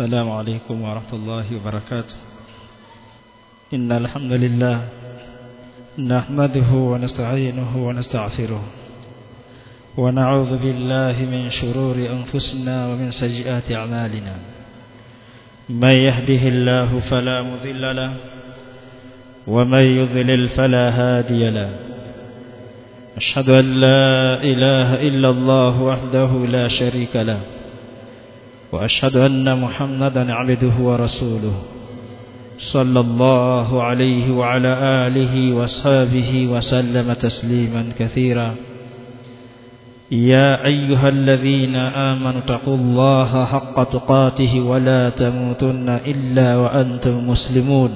السلام عليكم ورحمة الله وبركاته. إن الحمد لله نحمده ونستعينه ونستغفره ونعوذ بالله من شرور أنفسنا ومن سيئات أعمالنا. من يهده الله فلا مذل له ومن يضلل فلا هادي له. أشهد أن لا إله إلا الله وحده لا شريك له. وأشهد أن محمدا عبده ورسوله صلى الله عليه وعلى آله وصحبه وسلم تسليما كثيرا. يا أيها الذين آمنوا اتقوا الله حق تقاته ولا تموتن إلا وأنتم مسلمون.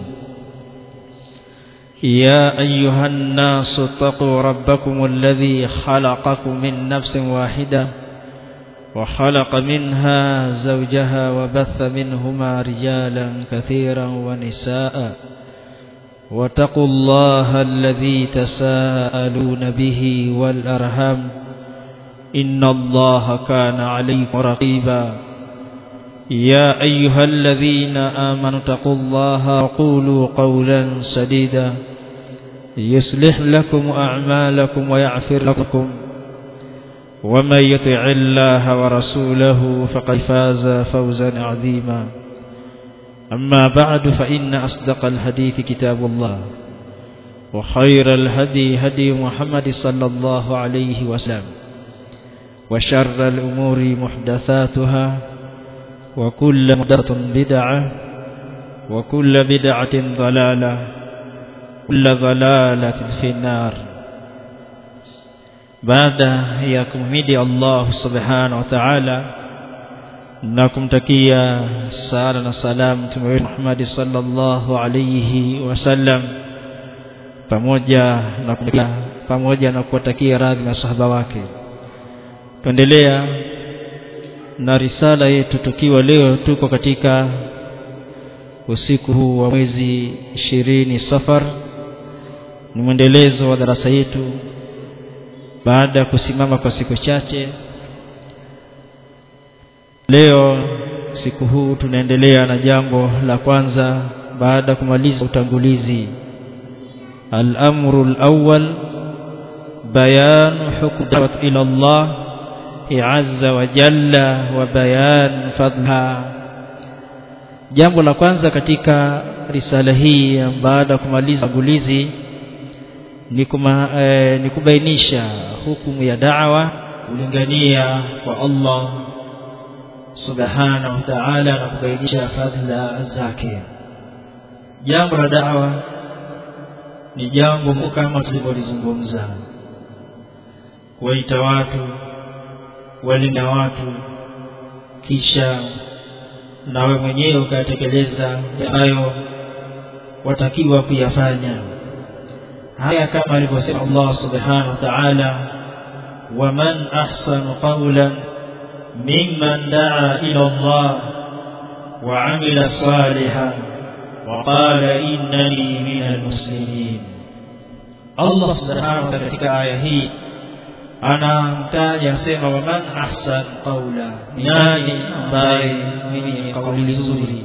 يا أيها الناس اتقوا ربكم الذي خلقكم من نفس واحدة وخلق منها زوجها وبث منهما رجالا كثيرا ونساء. واتقوا الله الذي تساءلون به والأرham إن الله كان عليكم رقيبا. يا أيها الذين آمنوا اتقوا الله وقولوا قولا سديدا. يصلح لكم أعمالكم ويعفر لكم. ومن يطع الله ورسوله فقد فاز فوزا عظيما. أما بعد فإن أصدق الحديث كتاب الله وخير الهدي هدي محمد صلى الله عليه وسلم وشر الأمور محدثاتها وكل محدثة بدعة وكل بدعة ضلالة كل ضلالة في النار. Baada ya kumhimidi Allah subhanahu wa ta'ala na kumtakia sala na salam mtume wetu Muhammad sallallahu alayhi wasallam pamoja na kumtakia pamoja na kuwatakia radhi masahaba wake. Tuendelea na risala yetu tukiwa leo tuko katika usiku huu wa mwezi ishirini safar. Ni mwendelezo wa darasa yetu baada ya kusimama kwa siku chache leo siku huu tunaendelea na jambo la kwanza baada ya kumaliza utangulizi. Al-amru al-awwal bayan hukm ila Allah azza wa jalla wa bayan fadha jambo la kwanza katika risala hii baada ya kumaliza utangulizi ni, kuma, eh, ni kubainisha hukumu ya da'wa kulingania kwa Allah subhanahu wa ta'ala na kubainisha fadhila zake. Jambo la da'wa ni jambo kama tulivyolizungumza. Kuwaita watu walinda watu kisha nawe mwenyewe ukatekeleza hayo watakiwa kuyafanya هيا كما يقول الله سبحانه وتعالى ومن أحسن قولا ممن دعا إلى الله وعمل صالحا وقال إنني من المسلمين. الله سبحانه وتعالى في آية هي أنا أنت يسمى ومن أحسن قولا. ناي أمباي من قول زوري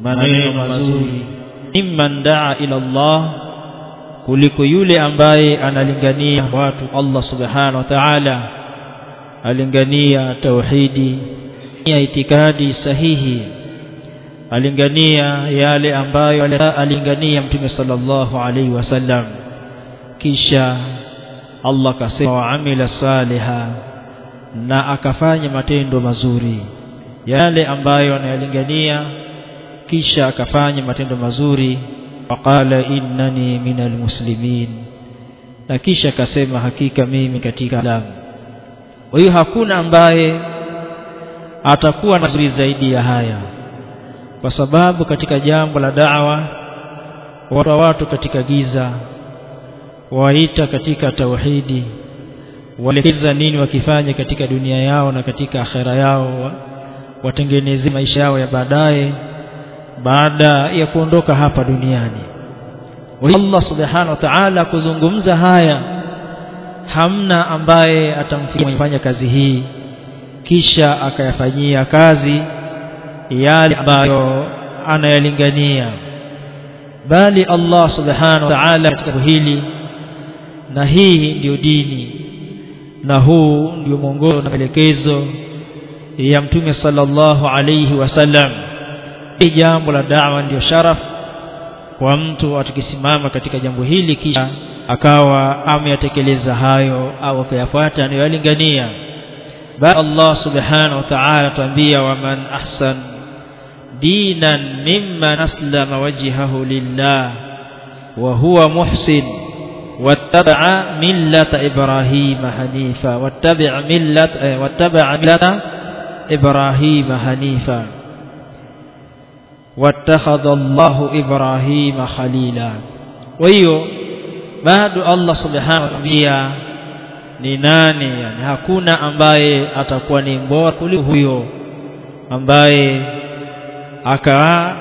من أيضا زوري ممن دعا إلى الله kuliko yule ambaye analingania watu. Allah subhanahu wa ta'ala alingania tauhidi itikadi sahihi alingania yale ambayo alingania mtume sallallahu alaihi wasallam kisha Allah kasema waamila saliha na akafanya matendo mazuri. Yale ambayo anayalingania kisha akafanya matendo mazuri waqala innani minal muslimin. Na kisha akasema hakika mimi katika Islam. Kwa hiyo hakuna ambaye atakuwa nzuri zaidi ya haya. Kwa sababu katika jambo la da'wa watu watu katika giza waita katika tauhidi waelekeza nini wakifanya katika dunia yao na katika akhera yao watengeneze maisha yao ya baadaye baada ya kuondoka hapa duniani. Allah subhanahu wa ta'ala kuzungumza haya hamna ambaye atamfanya kazi hii kisha akayafanyia kazi yale ambayo anayalingania. Bali Allah subhanahu wa ta'ala hili na hii ndiyo dini na huu ndio mwongozo na maelekezo ya mtume sallallahu alayhi wasallam jambo la da'wa ndio sharaf kwa mtu atukisimama katika jambo hili kisha akawa ameyatekeleza hayo au akayafuata anayoyalingania bali Allah subhanahu wa ta'ala tuambia waman ahsan dinan mimman aslama wajhahu lillah wa huwa muhsin واتبع ملة إبراهيم حنيفا واتبع ملة واتبع ملة إبراهيم watakhadha Allahu Ibrahima khalila. Kwa hiyo bado Allah subhanahu wa ni nani yani hakuna ambaye atakuwa ni mbora kuliko huyo ambaye akaa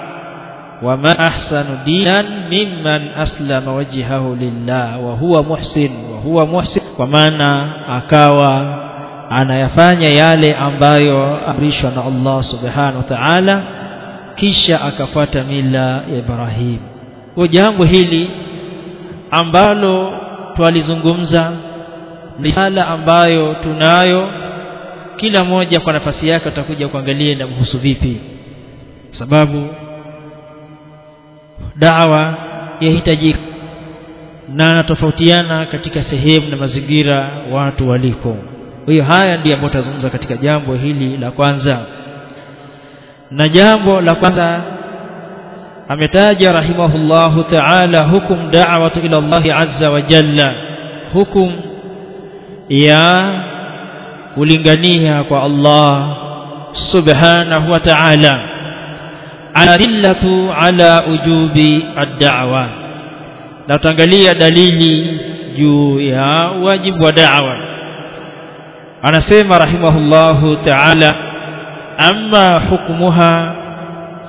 wama ahsanu dinan mimman aslama wajhahu lillah wa huwa muhsin wa huwa muhsin kwa maana akawa anayafanya yale ambayo amrishwa na Allah subhanahu wa ta'ala kisha akafata mila ya Ibrahim. Kwa jambo hili ambalo twalizungumza risala ambayo tunayo. Kila moja kwa nafasi yake atakuja kuangalia na mhusu vipi. Sababu dawa yahitaji na natofautiana katika sehemu na mazingira watu waliko. Kwa hiyo haya ndiyo ambayo tazungumza katika jambo hili la kwanza na jambo la kwanza ametaja rahimahullahu ta'ala hukum da'watu ila Allah azza wa jalla. Hukum ya kulingania kwa Allah subhanahu wa ta'ala. Adillatu ala ujubi ad-da'wa. Na tuangalia dalili juu ya wajibu wa da'wa. Anasema rahimahullahu ta'ala amma hukmuha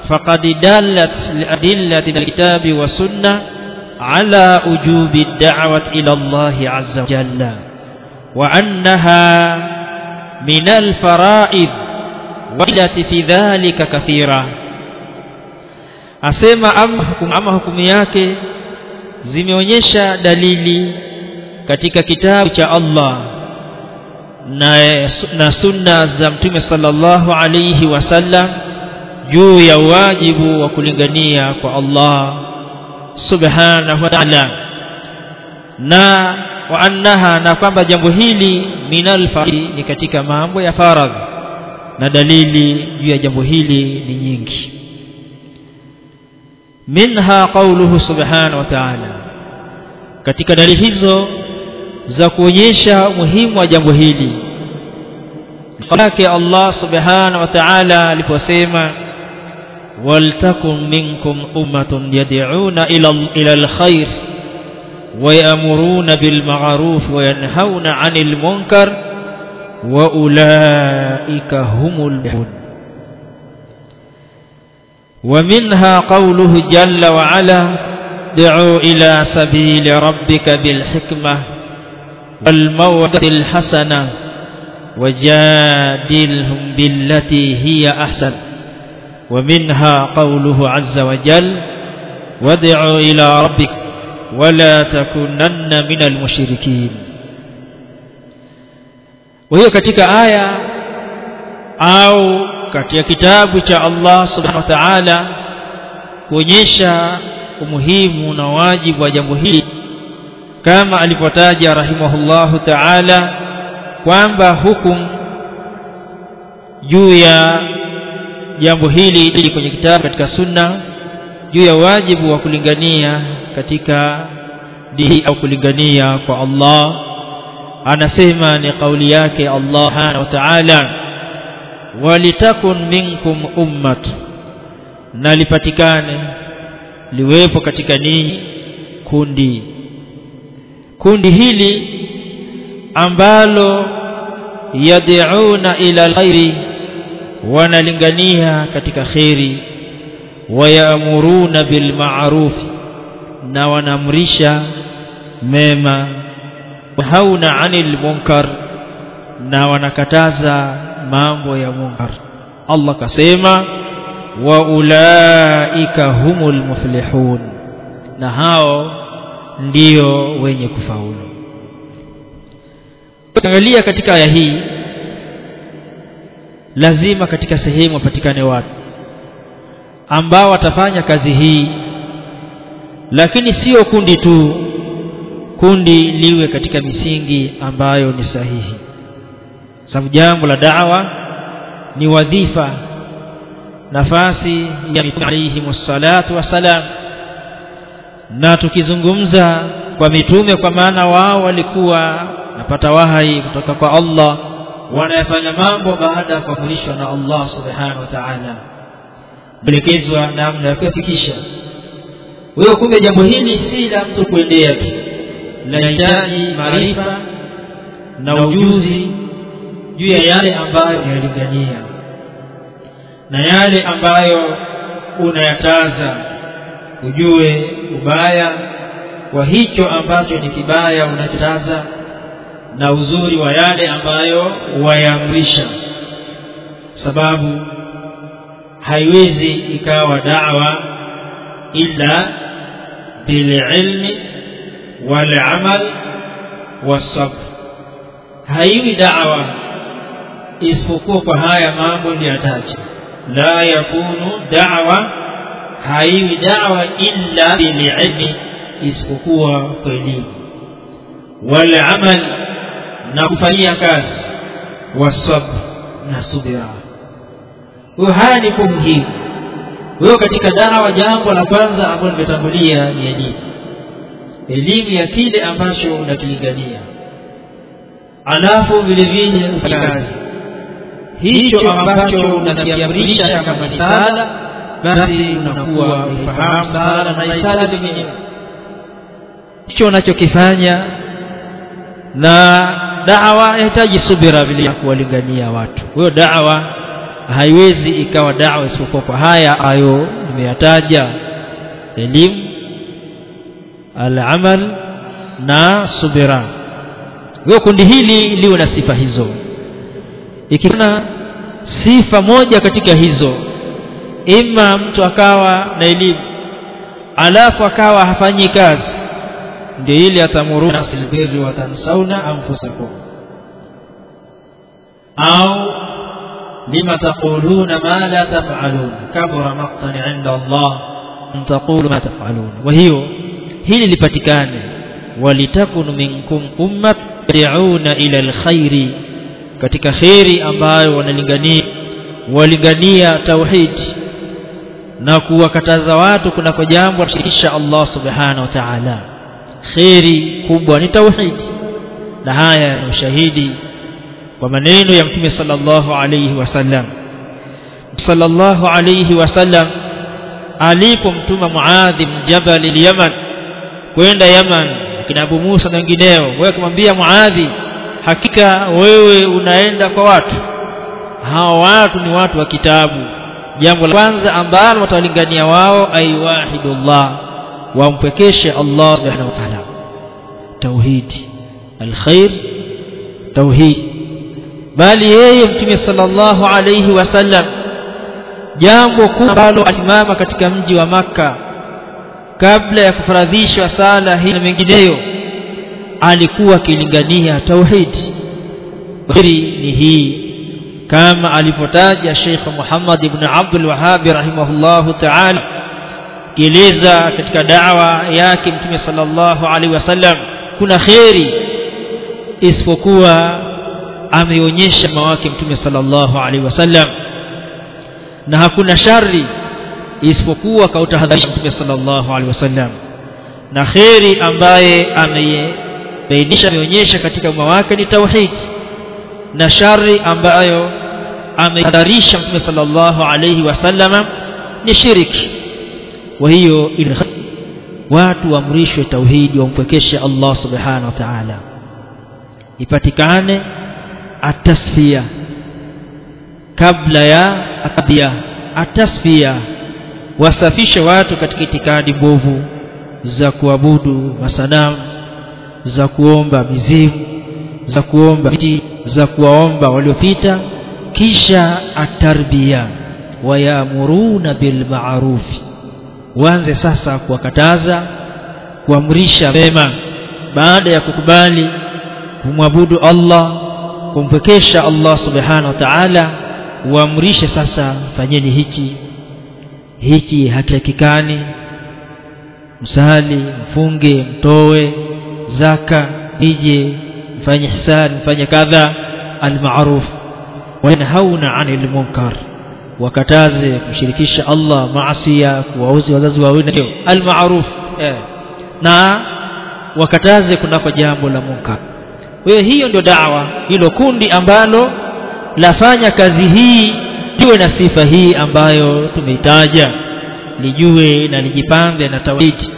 faqad dallat liadillati alkitabi wa sunnah ala ujubi ad-da'wati ila Allah azza wa jalla wa annaha min al-fara'id والتي في ذلك كثيره asema ama hukumu, ama hukumu yake zimeonyesha dalili katika kitabu cha Allah Na, na sunna za mtume sallallahu alayhi wasallam juu ya wajibu wa kulingania kwa Allah subhanahu wa ta'ala. Na wa annaha na kwamba jambo hili minal ni katika mambo ya faradhi. Na dalili juu ya jambo hili ni nyingi. Minha qawluhu subhanahu wa ta'ala. Katika dalili hizo za kuonyesha umuhimu wa jambo hili yake Allah subhanahu wa ta'ala aliposema waltakum minkum ummatun yad'una ila ila alkhair wa ya'muruna bil ma'ruf wa yanhauna 'anil munkar wa ulaika humul muhtadun ومنها قوله جل وعلا دعوا إلى سبيل ربك بالحكمة والموعظة الحسنة وجادلهم بالتي هي أحسن ومنها قوله عز وجل وادعوا إلى ربك ولا تكونن من المشركين. وهي كتك آية أو كتك كتاب شاء الله سبحانه وتعالى كنشا umuhimu na وجمهيم كما ألف hili رحمه الله تعالى kwamba hukum juu ya jambo hili ili kwenye kitabu katika sunna juu ya wajibu wa kulingania katika dini au kulingania kwa Allah. Anasema ni kauli yake Allah subhanahu wa ta'ala walitakun minkum ummat na lipatikane liwepo katika ninyi kundi. Kundi hili ambalo yad'una ila alkhairi wanalingania katika khairi wayamuruna bil ma'ruf na wanamrisha mema hauna anil munkar na wanakataza mambo ya munkar. Allah kasema wa ulaika humul muflihun na hao ndio wenye kufaulu angalia katika aya hii lazima katika sehemu wapatikane watu ambao watafanya kazi hii lakini sio kundi tu kundi liwe katika misingi ambayo ni sahihi. Sababu jambo la da'wa ni wadhifa nafasi ya mitume alayhi salatu wassalam. Na tukizungumza kwa mitume kwa maana wao walikuwa napata wahai kutoka kwa Allah wanayafanya mambo baada ya kuamrishwa na Allah subhanahu wa ta'ala. Kuelekezwa namna ya kuyafikisha. Wewe kumbe jambo hili si la mtu kuendea tu. Linahitaji maarifa na ujuzi juu ya yale ambayo unayalingania na yale ambayo unayataza ujue ubaya wa hicho ambacho ni kibaya unachotaza na uzuri wa yale ambayo wayamrisha sababu haiwezi ikawa da'wa illa bililmi walamal wasabr haiwi da'wa isipokuwa kwa haya mambo niliyotaja la yakunu da'wa haiwi da'wa illa bililmi isipokuwa kwa elimu. Walamal na kufanyia kazi wasabr na subira. Kwa haya niko muhimu. Wewe katika dawa jambo la kwanza ambalo nimetangulia ni elimu elimu ya kile ambacho unakilingania alafu vile vile kazi. Hicho ambacho unakiamrisha kama sala basi unakuwa ufahamu sala na isala vingine hicho unachokifanya na da'wa yahitaji subira vile kuwalingania watu. Hiyo da'wa haiwezi ikawa da'wa isipokuwa kwa haya ayo nimeyataja. Elimu al-amal na subira. Hiyo kundi hili liwe na sifa hizo. Ikikana sifa moja katika hizo ima mtu akawa na elimu alafu akawa hafanyi kazi ndio ile atamuruna silbiri wa tansauna anfusakum. Au lima taquluna ma la taf'alun? Kabura maqtan 'inda Allah. An taqulu ma taf'alun. Wa hiyo hili lipatikane. Walitakun minkum ummat yad'una ila alkhairi. Katika khairi ambayo wanalingania walingania tauhid. Na kuwakataza watu kunako jambo kushirikisha Allah subhanahu wa ta'ala khairi kubwa ni tauhidi na haya ni ushahidi kwa maneno ya mtume sallallahu alayhi wasallam sallallahu alayhi wasallam alipomtuma Muadh bin Jabal al-Yaman kwenda Yaman kina Abu Musa na wengineo wewe kumwambia Muadhi hakika wewe unaenda kwa watu. Hawa watu ni watu wa kitabu. Jambo la kwanza ambalo watawalingania wao aiwahidullah wampwekeshe Allah subhanahu wa ta'ala. Tauhid alkhair tauhid. Bali yeye mtume sallallahu alayhi wasallam jambo kubwa ambalo asimama katika mji wa maka kabla ya kufaradhishwa sala hii na mengineyo alikuwa akilingania tauhid ni hii kama alivyotaja Sheikh Muhammad ibn Abdul Wahhab rahimahullahu ta'ala kieleza katika da'wa yake Mtume sallallahu alaihi wasallam kuna kheri isipokuwa ameonyesha mawake Mtume sallallahu alaihi wasallam. Na hakuna shari isipokuwa kautahadharisha Mtume sallallahu alaihi wasallam. Na kheri ambaye amebainisha ameonyesha katika umma wake ni tauhid. Na shari ambayo amehadharisha Mtume sallallahu alaihi wasallama ni shiriki wa hiyo watu waamrishwe tauhidi wampwekeshe Allah subhanahu wa ta'ala. Ipatikane atasfia. Kabla ya akabia atasfia. Wasafishe watu katika itikadi mbovu za kuabudu masanamu za kuomba mizimu za kuomba miti za kuwaomba waliopita kisha atarbia. Wayamuruna bilmaarufi uanze sasa kuwakataza kuamrisha mema. Baada ya kukubali kumwabudu Allah kumpwekesha Allah subhanahu wa ta'ala uamrishe sasa fanyeni hichi hichi hakitakikani msali mfunge mtoe zaka ije mfanye hisani mfanye kadha almaruf. Wanhauna anil munkar wakataze kumshirikisha Allah maasiya kuwauzi wazazi wawili almaruf eh. na wakataze kunako jambo la munkar. Kwa hiyo ndio dawa hilo kundi ambalo lafanya kazi hii liwe na sifa hii ambayo tumeitaja lijue na lijipambe na tauhidi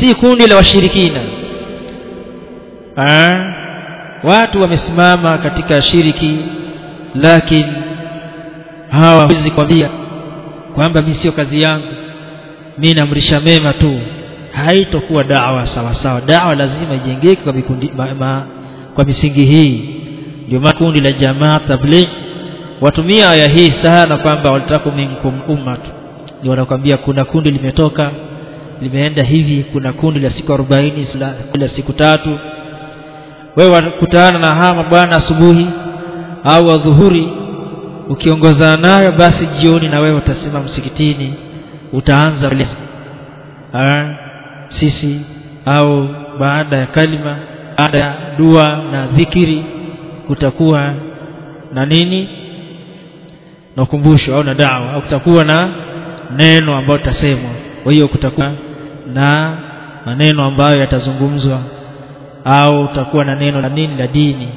si kundi la washirikina. Ah watu wamesimama katika shiriki lakini hawawezi kwambia kwamba mimi sio kazi yangu. Mimi naamrisha mema tu. Haitokuwa dawa sawa sawa. Dawa lazima ijengeke kwa mikundi ma, ma, kwa misingi hii. Ndio makundi la jamaa tabligh watumia aya hii sana kwamba walitaku minkum ummat ndio wanakuambia kuna kundi limetoka limeenda hivi kuna kundi la siku 40 kila siku tatu. Wewe wakutana na hawa bwana asubuhi au adhuhuri ukiongozana nayo basi jioni na wewe utasema msikitini utaanza sisi au baada ya kalima baada ya dua na dhikiri kutakuwa na nini? Na ukumbusho au na dawa au kutakuwa na neno ambayo tutasemwa kwa hiyo kutakuwa na maneno ambayo yatazungumzwa au utakuwa na neno la nini la dini.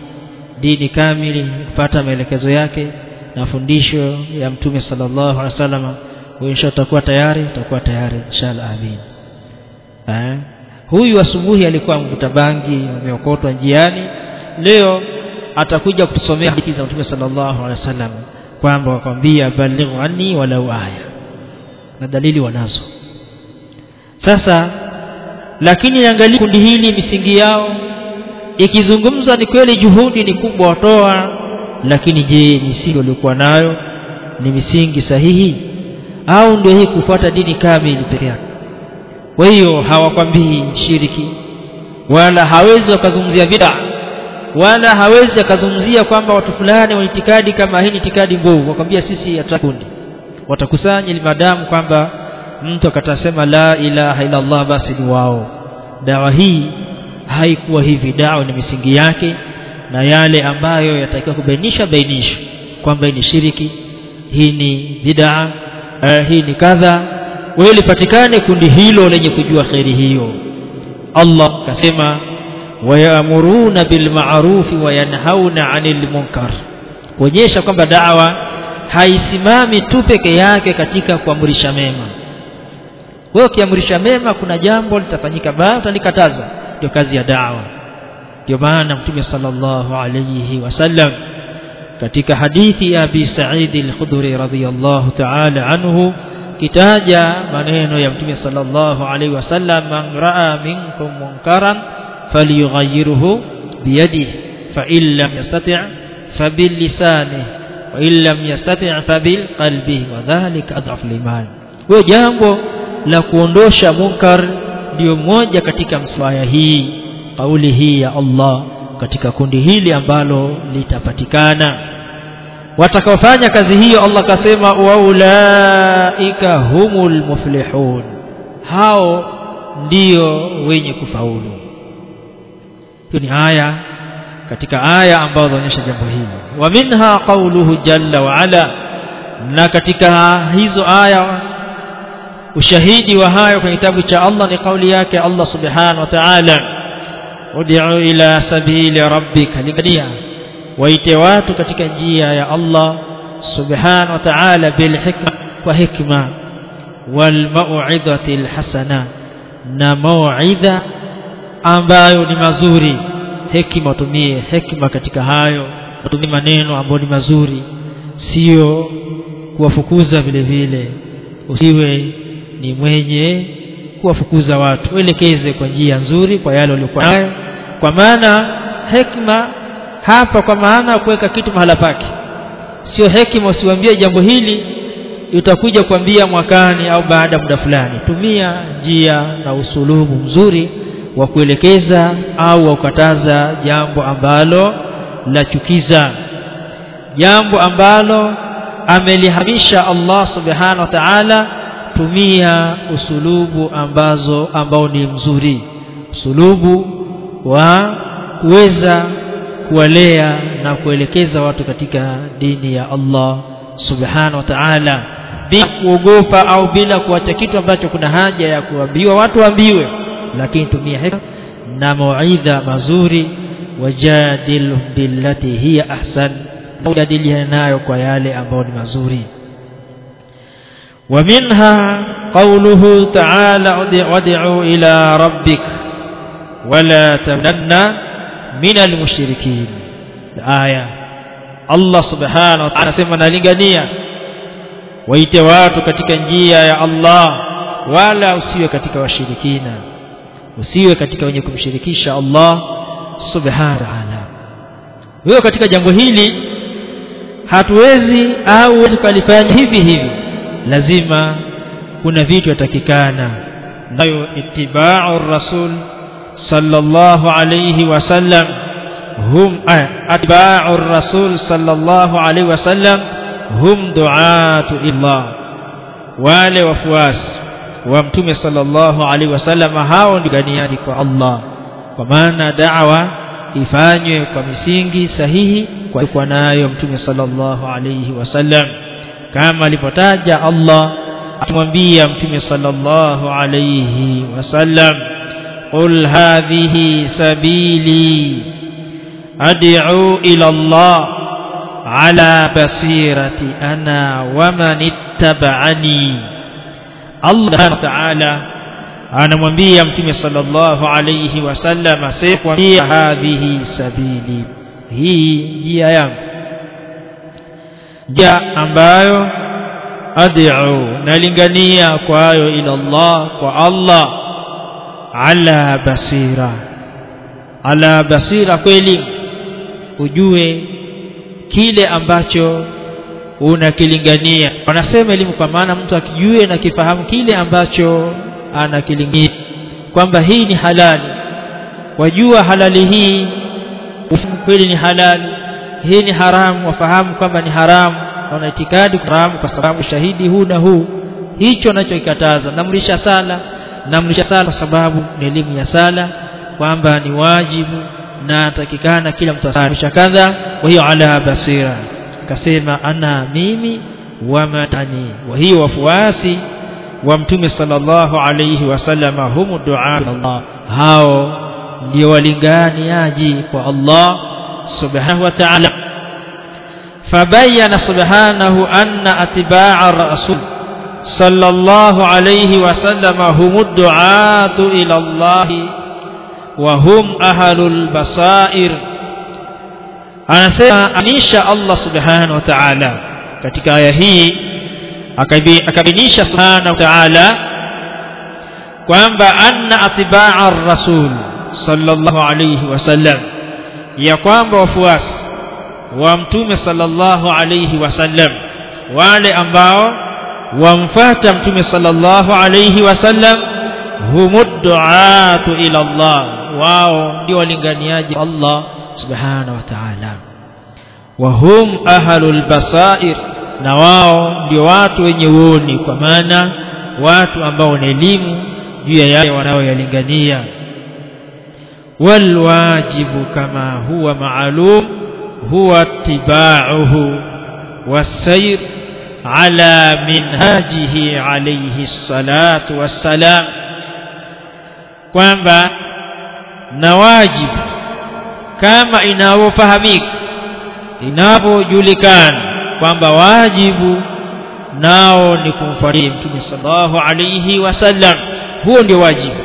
Dini kamili kupata maelekezo yake na fundisho ya mtume sallallahu alaihi wasallam insha utakuwa tayari utakuwa tayari inshallah amin. Eh? Huyu asubuhi alikuwa mvuta bangi ameokotwa njiani. Leo atakuja kutusomea hadithi za mtume sallallahu alaihi wasallam kwamba wakwambia balighu anni walau aya. Na dalili wanazo. Sasa lakini angalia kundi hili misingi yao. Ikizungumza ni kweli juhudi ni kubwa watoa lakini je misingi waliokuwa nayo ni misingi sahihi? Au ndio hii kufuata dini kamili peke yake? Kwa hiyo hawakwambii shiriki wala hawezi wakazungumzia bid'a wala hawezi akazungumzia kwamba watu fulani wana itikadi kama hii ni itikadi mbovu. Wakwambia sisi hatakundi watakusanya ili madamu kwamba mtu akatasema la ilaha illa Allah basi ni wao. Dawa hii haikuwa hivi. Dawa ni misingi yake na yale ambayo yatakiwa kubainisha bainisha kwamba ni shiriki hii ni bid'a uh, hii ni kadha. Wewe lipatikane kundi hilo lenye kujua khairi hiyo. Allah kasema wayamuruna bil ma'rufi wa yanhauna 'anil munkar. Kuonyesha kwamba dawa haisimami tu peke yake katika kuamrisha mema. Wewe ukiamrisha mema kuna jambo litafanyika baya utalikataza. Ndio kazi ya dawa ndio maana mtume sallallahu alayhi wasallam katika hadithi ya Abi Sa'id al-Khudri radhiyallahu ta'ala anhu kitaja maneno ya mtume sallallahu alayhi wasallam man raa minkum munkaran falyughayyirhu biyadihi fa in lam yastati' fabilisanihi wa in lam yastati' fabilqalbihi wa dhalika adhaf liman kwa jambo la kuondosha munkar ndio moja katika mswaya hii kauli hii ya Allah katika kundi hili ambalo litapatikana. Watakaofanya kazi hiyo Allah kasema waulaika humul muflihun. Hao ndio wenye kufaulu. Hiyo ni aya katika aya ambazo zinaonyesha jambo hili. Wa minha qawluhu jalla wa ala na katika hizo aya ushahidi wa hayo kwenye kitabu cha Allah ni kauli yake Allah subhanahu wa ta'ala ud'u ila sabili rabbika nikadia waite watu katika njia ya Allah subhanahu wa ta'ala bil hikma kwa hikma. Wal mau'izati al hasana na mau'idha ambayo ni mazuri. Hekima utumie hekima katika hayo. Tumie maneno ambayo ni mazuri. Sio kuwafukuza vile vile. Usiwe ni mwenye kuwafukuza watu. Uelekeze kwa njia nzuri kwa yale waliokuwa nayo kwa maana hekima hapa kwa maana kuweka kitu mahala pake. Sio hekima usiwaambie jambo hili utakuja kuambia mwakani au baada muda fulani. Tumia njia na usulubu mzuri wa kuelekeza au wa kukataza jambo ambalo la chukiza. Jambo ambalo amelihamisha Allah subhanahu wa ta'ala tumia usulubu ambazo ambao ni mzuri. Usulubu wa kuweza kuwalea na kuelekeza watu katika dini ya Allah subhanahu wa ta'ala bila kuogopa au bila kuacha kitu ambacho kuna haja ya kuambiwa watu waambiwe lakini tumia hikma na mauidha mazuri wajadilhum billati hiya ahsan ujadiliana nayo kwa yale ambayo ni mazuri ومنها قوله تعالى ادعوا إلى ربك wala takunanna min mushrikin aya Allah subhanahu wa ta'ala anasema nalingania waite watu katika njia ya Allah wala usiwe katika washirikina usiwe katika wenye kumshirikisha Allah subhanahu wa ta'ala katika jambo hili hatuwezi au huwezi kulifanya hivi hivi lazima kuna vitu yatakikana nayo itibau rasul sallallahu alayhi wasallam hum atba'u rasul sallallahu alayhi wasallam hum du'atu illah. Wale wafuasi wa mtume sallallahu alaihi wasallam hao ganiani kwa Allah. Kwa maana da'wa ifanywe kwa misingi sahihi kwa kwa nayo mtume sallallahu alaihi wasallam. Kama alipotaja Allah atamwambia mtume sallallahu alaihi wasallam qul hadhihi sabili ad'u ila Allah ala basirati ana wa man ittaba'ani Allah Ta'ala anamwambia mtume sallallahu alayhi wasallam asekwambia hadhihi sabili hii njia yangu njia ambayo ad'u nalingania kwayo ila Allah kwa Allah ala basira. Ala basira kweli ujue kile ambacho unakilingania. Wanasema elimu kwa maana mtu akijue na kifahamu kile ambacho anakilingania kwamba hii ni halali. Wajua halali hii kweli ni halali. Hii ni haramu wafahamu kwamba ni haramu. Wana itikadi haramu kwa sababu shahidi huu na huu. Hicho anachokikataza namrisha sala namrisha sala kwa sababu ni elimu ya sala kwamba ni wajibu na atakikana kila mtu asalisha kadha wa hiyo ala basira. Akasema ana mimi wa matani. Wa hiyo wafuasi wa mtume sallallahu alayhi wasallam humu du'a Allah. Hao ndio walinganiaji kwa Allah subhanahu wa ta'ala. Fabayyana subhanahu anna atba'a ar-rasul sallallahu alayhi wasallama humu du'atu ila Allah wa hum ahlul basair anasema anisha Allah subhanahu wa ta'ala katika aya hii akabinisha subhanahu wa ta'ala kwamba anna atba'a ar-rasul sallallahu alayhi wasallam ya kwamba wafuasi wa mtume sallallahu alayhi wasallam wale ambao wamfuata mtume sallallahu alayhi wasallam humudduatu ila Allah wao ndio walinganiaji Allah subhanahu wa ta'ala wa hum ahlul basair na wao ndio watu wenye uoni kwa maana watu ambao na elimu juu ya yale wanayoyalingania والواجب كما هو معلوم هو اتباعه والسير على منهاجه عليه الصلاة والسلام kwamba na wajibu kama inavyofahamika inavyojulikana kwamba wajibu nao ni kumfuatia mtume sallallahu alayhi wasallam huo ndio wajibu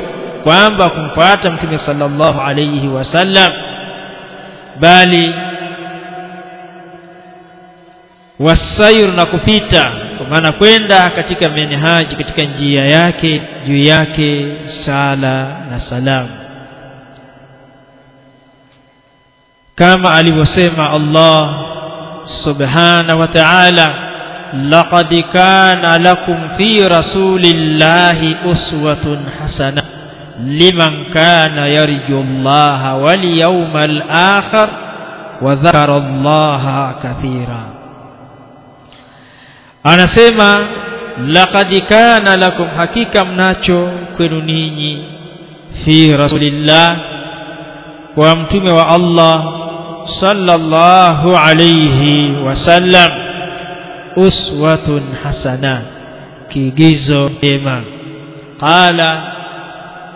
kwamba kumfuata mtume sallallahu alayhi wasallam bali wasair na kupita kwa maana kwenda katika menhaji katika njia yake juu yake sala na salamu kama alivyosema Allah subhanahu wa ta'ala laqad kana lakum fi rasulillahi uswatun hasana liman kana yarju allaha wal yawmal akhir wa dhakara allaha kathira anasema laqad kana lakum hakika mnacho kwenu ninyi fi rasulillah kwa mtume wa Allah sallallahu alayhi wasallam uswatun hasana kiigizo jema qala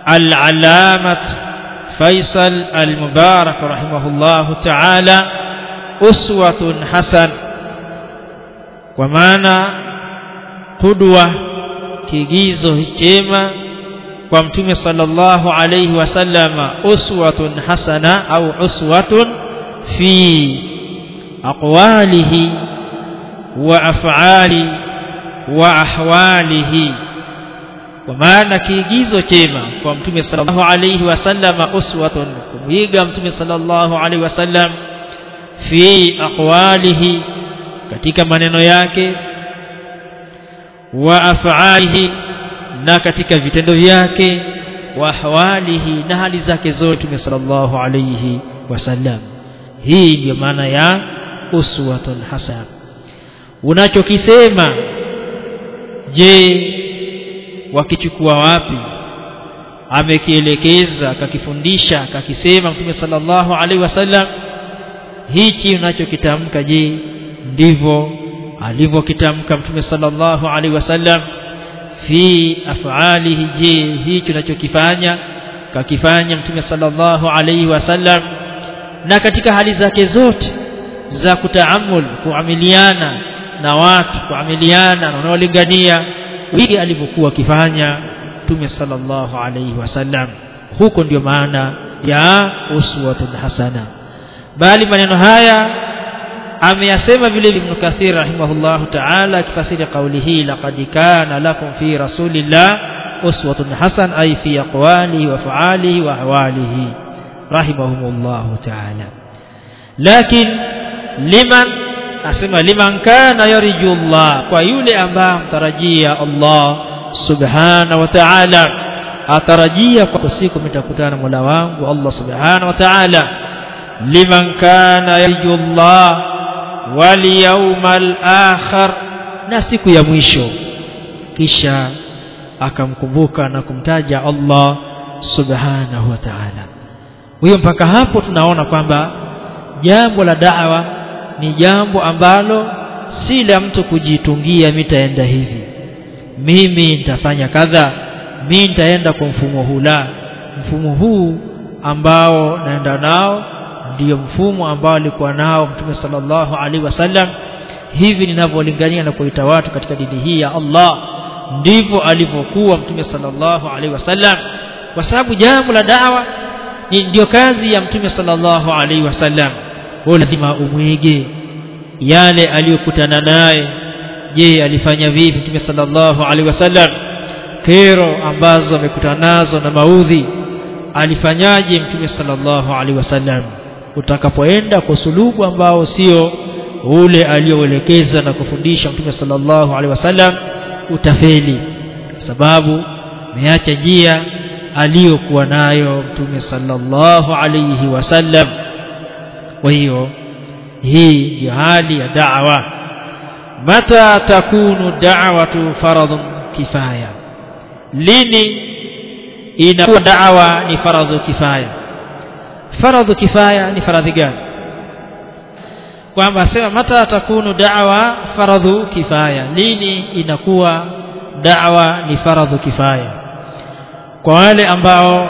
al-alamat faisal al-mubarak rahimahullah ta'ala uswatun hasan kwa maana qudwa kigizo chema kwa mtume sallallahu alayhi wasallama uswatun hasana au uswatun fi aqwalihi wa af'ali wa ahwalihi. Kwa maana kiigizo chema kwa mtume sallallahu alayhi wasallama uswatun kumwiga mtume sallallahu alayhi wasallam fi aqwalihi katika maneno yake wa af'alihi na katika vitendo vyake wa ahwalihi na hali zake zote Mtume sallallahu alayhi wasallam hii ndio maana ya uswatun hasan unachokisema je wakichukua wapi? Amekielekeza akakifundisha akakisema Mtume sallallahu alaihi wasallam hichi unachokitamka je ndivyo alivyokitamka Mtume sallallahu alaihi wasallam fi af'alihi je hicho anachokifanya kakifanya mtume sallallahu alaihi wasallam. Na katika hali zake zote za kutaamul kuamiliana na watu kuamiliana na wanaolingania hili alivyokuwa kifanya mtume sallallahu alaihi wasallam. Huko ndio maana ya uswatun hasana. Bali maneno haya ameyasema vile Ibn Kathir rahimahullah ta'ala akifasiri kauli hii laqad kana lakum fi rasulillah uswatun hasan ay fi aqwalihi wa fa'alihi wa ahwalihi. Rahimahumullah ta'ala. Lakin liman asema liman kana yarju Allah kwa yule ambaye mtarajia Allah subhanahu wa ta'ala. Atarajia kwa siku mtakutana Mola wangu Allah subhanahu wa ta'ala. Liman kana yarju Allah wal yawmal akhir. Na siku ya mwisho. Kisha akamkumbuka na kumtaja Allah subhanahu wa ta'ala. Huyo mpaka hapo tunaona kwamba jambo la da'wa ni jambo ambalo si la mtu kujitungia mitaenda hivi. Mimi nitafanya kadha mimi nitaenda kwa mfumo huu la. Mfumo huu ambao naenda nao ndiyo mfumo ambao alikuwa nao mtume sallallahu alaihi wasallam. Hivi ninavyolingania na kuita watu katika dini hii ya Allah ndivyo alivyokuwa mtume sallallahu alaihi wasallam. Kwa sababu jambo la dawa ni ndio kazi ya mtume sallallahu alaihi wasallam. Wewe lazima umwige yale aliyokutana naye. Je alifanya vipi mtume sallallahu alaihi wasallam? Kero ambazo amekutana nazo na maudhi alifanyaje mtume sallallahu alaihi wasallam utakapoenda kwa sulubu ambao sio ule alioelekeza na kufundisha mtume sallallahu alaihi wasallam utafeli. Sababu umeacha njia aliyokuwa nayo mtume sallallahu alaihi wasallam. Kwa hiyo hii ndio hali ya da'wa. Mata takunu da'watu faradhu kifaya? Lini inakuwa da'wa ni faradhu kifaya faradhu kifaya ni faradhi gani? Kwamba sema mata takunu da'wa faradhu kifaya? Lini inakuwa da'wa ni faradhu kifaya? Kwa wale ambao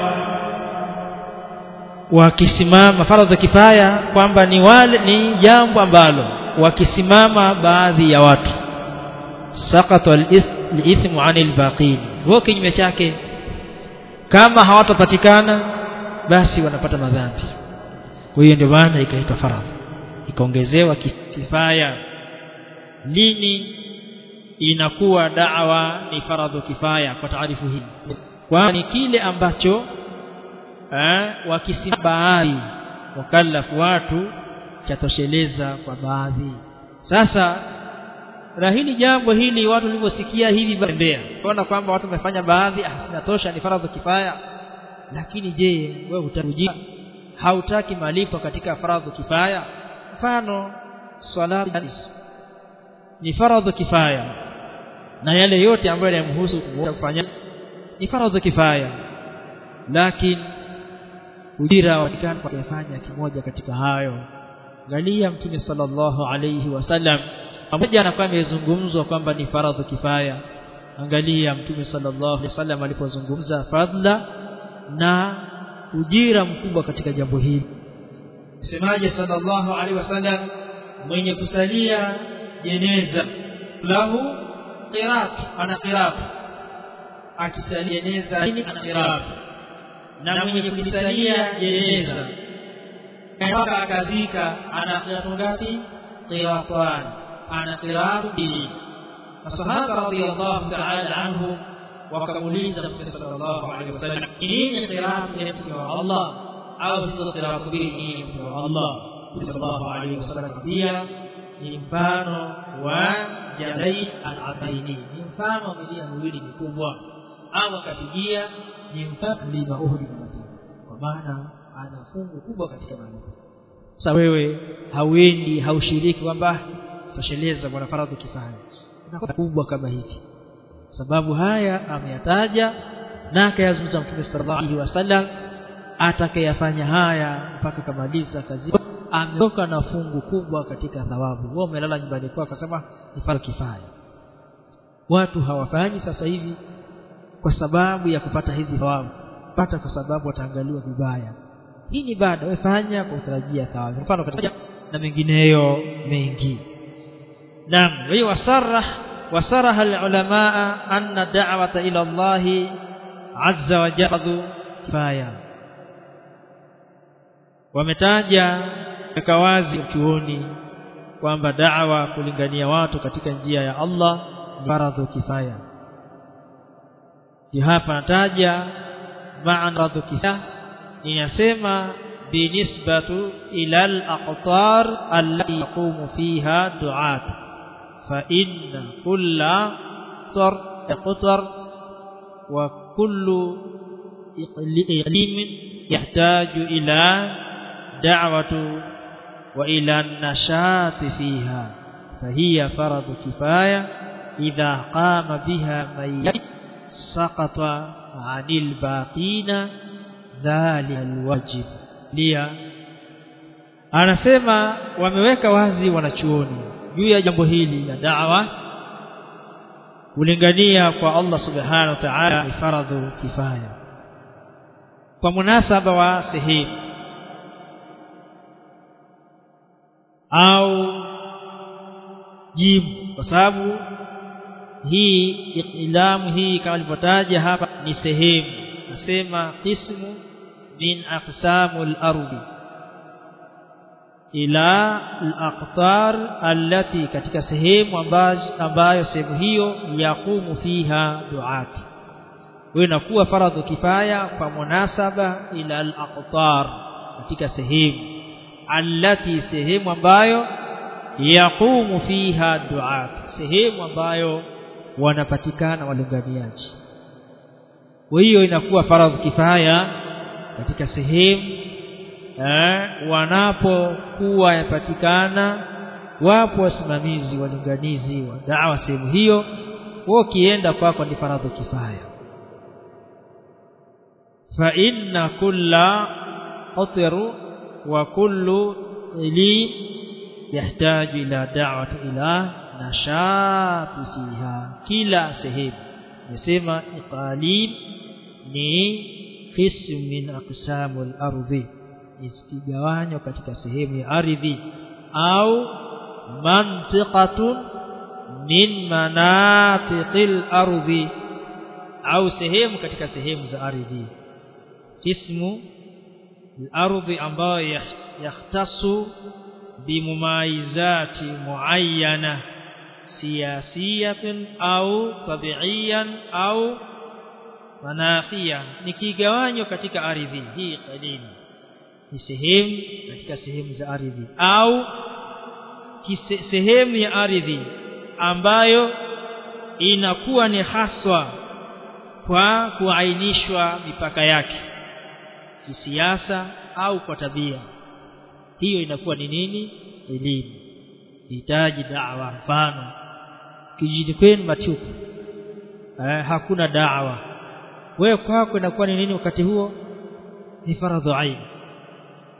wakisimama faradhu kifaya kwamba ni wale ni jambo ambalo wakisimama baadhi ya watu. Sakata al-ithmu anil baqin. Wao kinyume chake. Kama hawatapatikana basi wanapata madhambi. Kwa hiyo ndio maana ikaitwa faradhi. Ikaongezewa kifaya. Lini inakuwa da'wa ni faradhu kifaya kwa taarifu hii? Kwani kile ambacho eh, wakisimama baadhi watu chatosheleza kwa baadhi. Sasa na hili jambo hili watu walivyosikia hivi tembea. Kuona kwamba watu wamefanya baadhi ah sinatosha ni faradhi kifaya lakini je wewe utarujia? Hautaki malipo katika faradhi kifaya? Mfano swala ni faradhi kifaya. Na yale yote ambayo yanamhusu kufanya ni faradhi kifaya. Lakini ujira watikana kwa kufanya kimoja katika hayo. Angalia mtume sallallahu alayhi wasallam pamoja na kwamba imezungumzwa kwamba ni faradhi kifaya angalia mtume sallallahu alayhi wasallam alipozungumza fadla na ujira mkubwa katika jambo hili. Semaje sallallahu alaihi wasallam? Mwenye kusalia jeneza lahu qirat ana qirat akisalia jeneza ana qirat na mwenye kusalia jeneza mpaka akazika ana qirat ngapi? Qiratan ana qirat bi masahaba radiyallahu ta'ala anhu wakamuuliza mtume sallallahu alaihi wasallam nini qira'atu ya mtume wa Allah au hizo qiraat mbili nini mtume wa Allah? Mtume sallallahu alaihi wasallam pia ni mfano wa jadai al-abaini ni mfano wa milia miwili mikubwa. Au akapigia ni mfano mlima Uhud kwa maana ana fungu kubwa katika malipo sasa wewe hauendi haushiriki kwamba tosheleza bwana faradhi kifaya na kubwa kama hiki sababu haya ameyataja na akayazungumza mtume sallallahu alaihi wasallam atakayafanya haya mpaka kamaliza kazi. Ametoka na fungu kubwa katika thawabu. Wao umelala nyumbani kwako akasema ni kifaya. Watu hawafanyi sasa hivi kwa sababu ya kupata hizi thawabu. Pata kwa sababu wataangaliwa vibaya. Hii ni bado wefanya kwa kutarajia thawabu. Mfano katika na mengineyo mengi. Naam wasarah وصرح العلماء أن دعوة إلى الله عز وجل فايا ومتاجا كوازي كوني وأنبا دعوة كلنغانيا واتو كتك انجيا يا الله فرض كفايا في هذا نتاجا مع رضو كفايا ينسيما بنسبة إلى الأقطار التي يقوم فيها دعاته فإن كل قطر قطر وكل إقليم يحتاج إلى دعوة وإلى النشاط فيها فهي فرض كفاية. إذا قام بها من سقط عن الباقين ذلك الواجب. ليا. anasema wameweka wazi wanachuoni juu ya jambo hili la da'wa kulingania kwa Allah subhanahu wa ta'ala ni faradhu kifaya. Kwa munasaba wa sehemu au jibu kwa sababu hii ilamu hii kama alivyotaja hapa ni sehemu nasema qismu min aqsamul ardi ila al-aqtar allati katika sehemu ambazo ambayo sehemu hiyo yaqumu fiha duati. Wewe inakuwa faradhu kifaya kwa munasaba ila al-aqtar katika sehemu allati sehemu ambayo yaqumu fiha duati sehemu ambayo wanapatikana walinganiaji. Kwa hiyo inakuwa faradhu kifaya katika sehemu eh, wanapokuwa yapatikana wapo wasimamizi walinganizi wa dawa sehemu hiyo. Wao kienda kwako ni faradhi kifaya. Fa inna kulla qatru wa kullu li yahtaju ila dawat ila nashati fiha. Kila sehemu nasema iqalim ni qism min aqsamul ardhi isigawanywa katika sehemu ya ardhi au mantiqatun min manatiqil ardhi au sehemu katika sehemu za ardhi. Kismu al-ardhi ambayo yahtasu bimumaizati muayyana siyasiyatin au tabiiyan au manafia ni kigawanyo katika ardhi. Hii qalili ni sehemu katika sehemu za ardhi au sehemu ya ardhi ambayo inakuwa ni haswa kwa kuainishwa mipaka yake kisiasa au kwa tabia. Hiyo inakuwa ni nini? Elimu. Hitaji da'wa mfano kijiji kwenu matuku eh, hakuna da'wa. Wewe kwako inakuwa ni nini wakati huo? Ni faradhu ain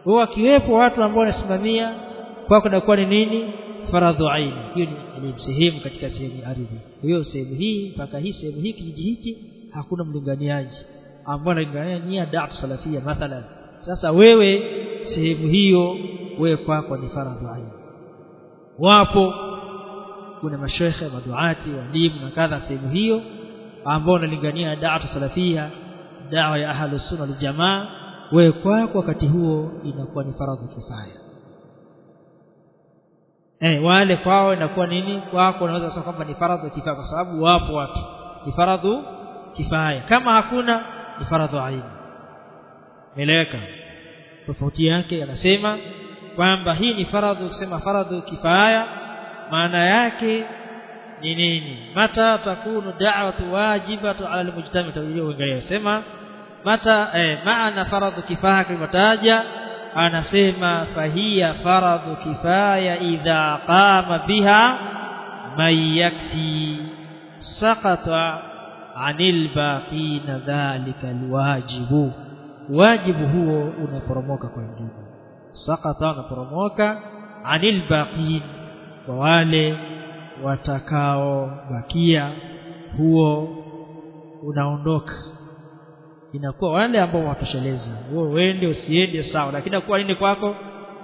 wao kiwepo watu ambao wanasimamia kwako kunakuwa ni nini? Faradhu aini. Hiyo ni sehemu katika sehemu ya ardhi. Hiyo sehemu hii mpaka hii sehemu hii kijiji hiki hakuna mlinganiaji ambao analingania da'at salafia mathalan. Sasa wewe sehemu hiyo wewe kwako ni faradhu aini. Wapo kuna mashekhe maduati walimu na kadha sehemu hiyo ambao wanalingania da'at salafia da'wa ya ahlus sunna wal jamaa wewe kwako wakati huo inakuwa ni faradhi kifaya. Eh wale kwao inakuwa nini? Kwako unaweza kusema kwamba ni faradhi kifaya kwa sababu wapo watu ni faradhi kifaya. Kama hakuna ni faradhi aini meleka tofauti yake anasema kwamba hii ni faradhi kusema faradhi kifaya maana yake ni nini? Mata takunu da'watu wajibatu ala almujtami tawilio wengi sema mata eh, maana faradhu kifaya kimataja anasema fahiya faradhu kifaya idha qama biha man yakfi saqata anil baqina dhalika alwajibu. Wajibu huo unaporomoka kwa wengine. Saqata unaporomoka anil baqin kwa wale watakao bakia huo unaondoka inakuwa wale ambao watosheleza wewe wende usiende sawa. Lakini akuwa nini kwako?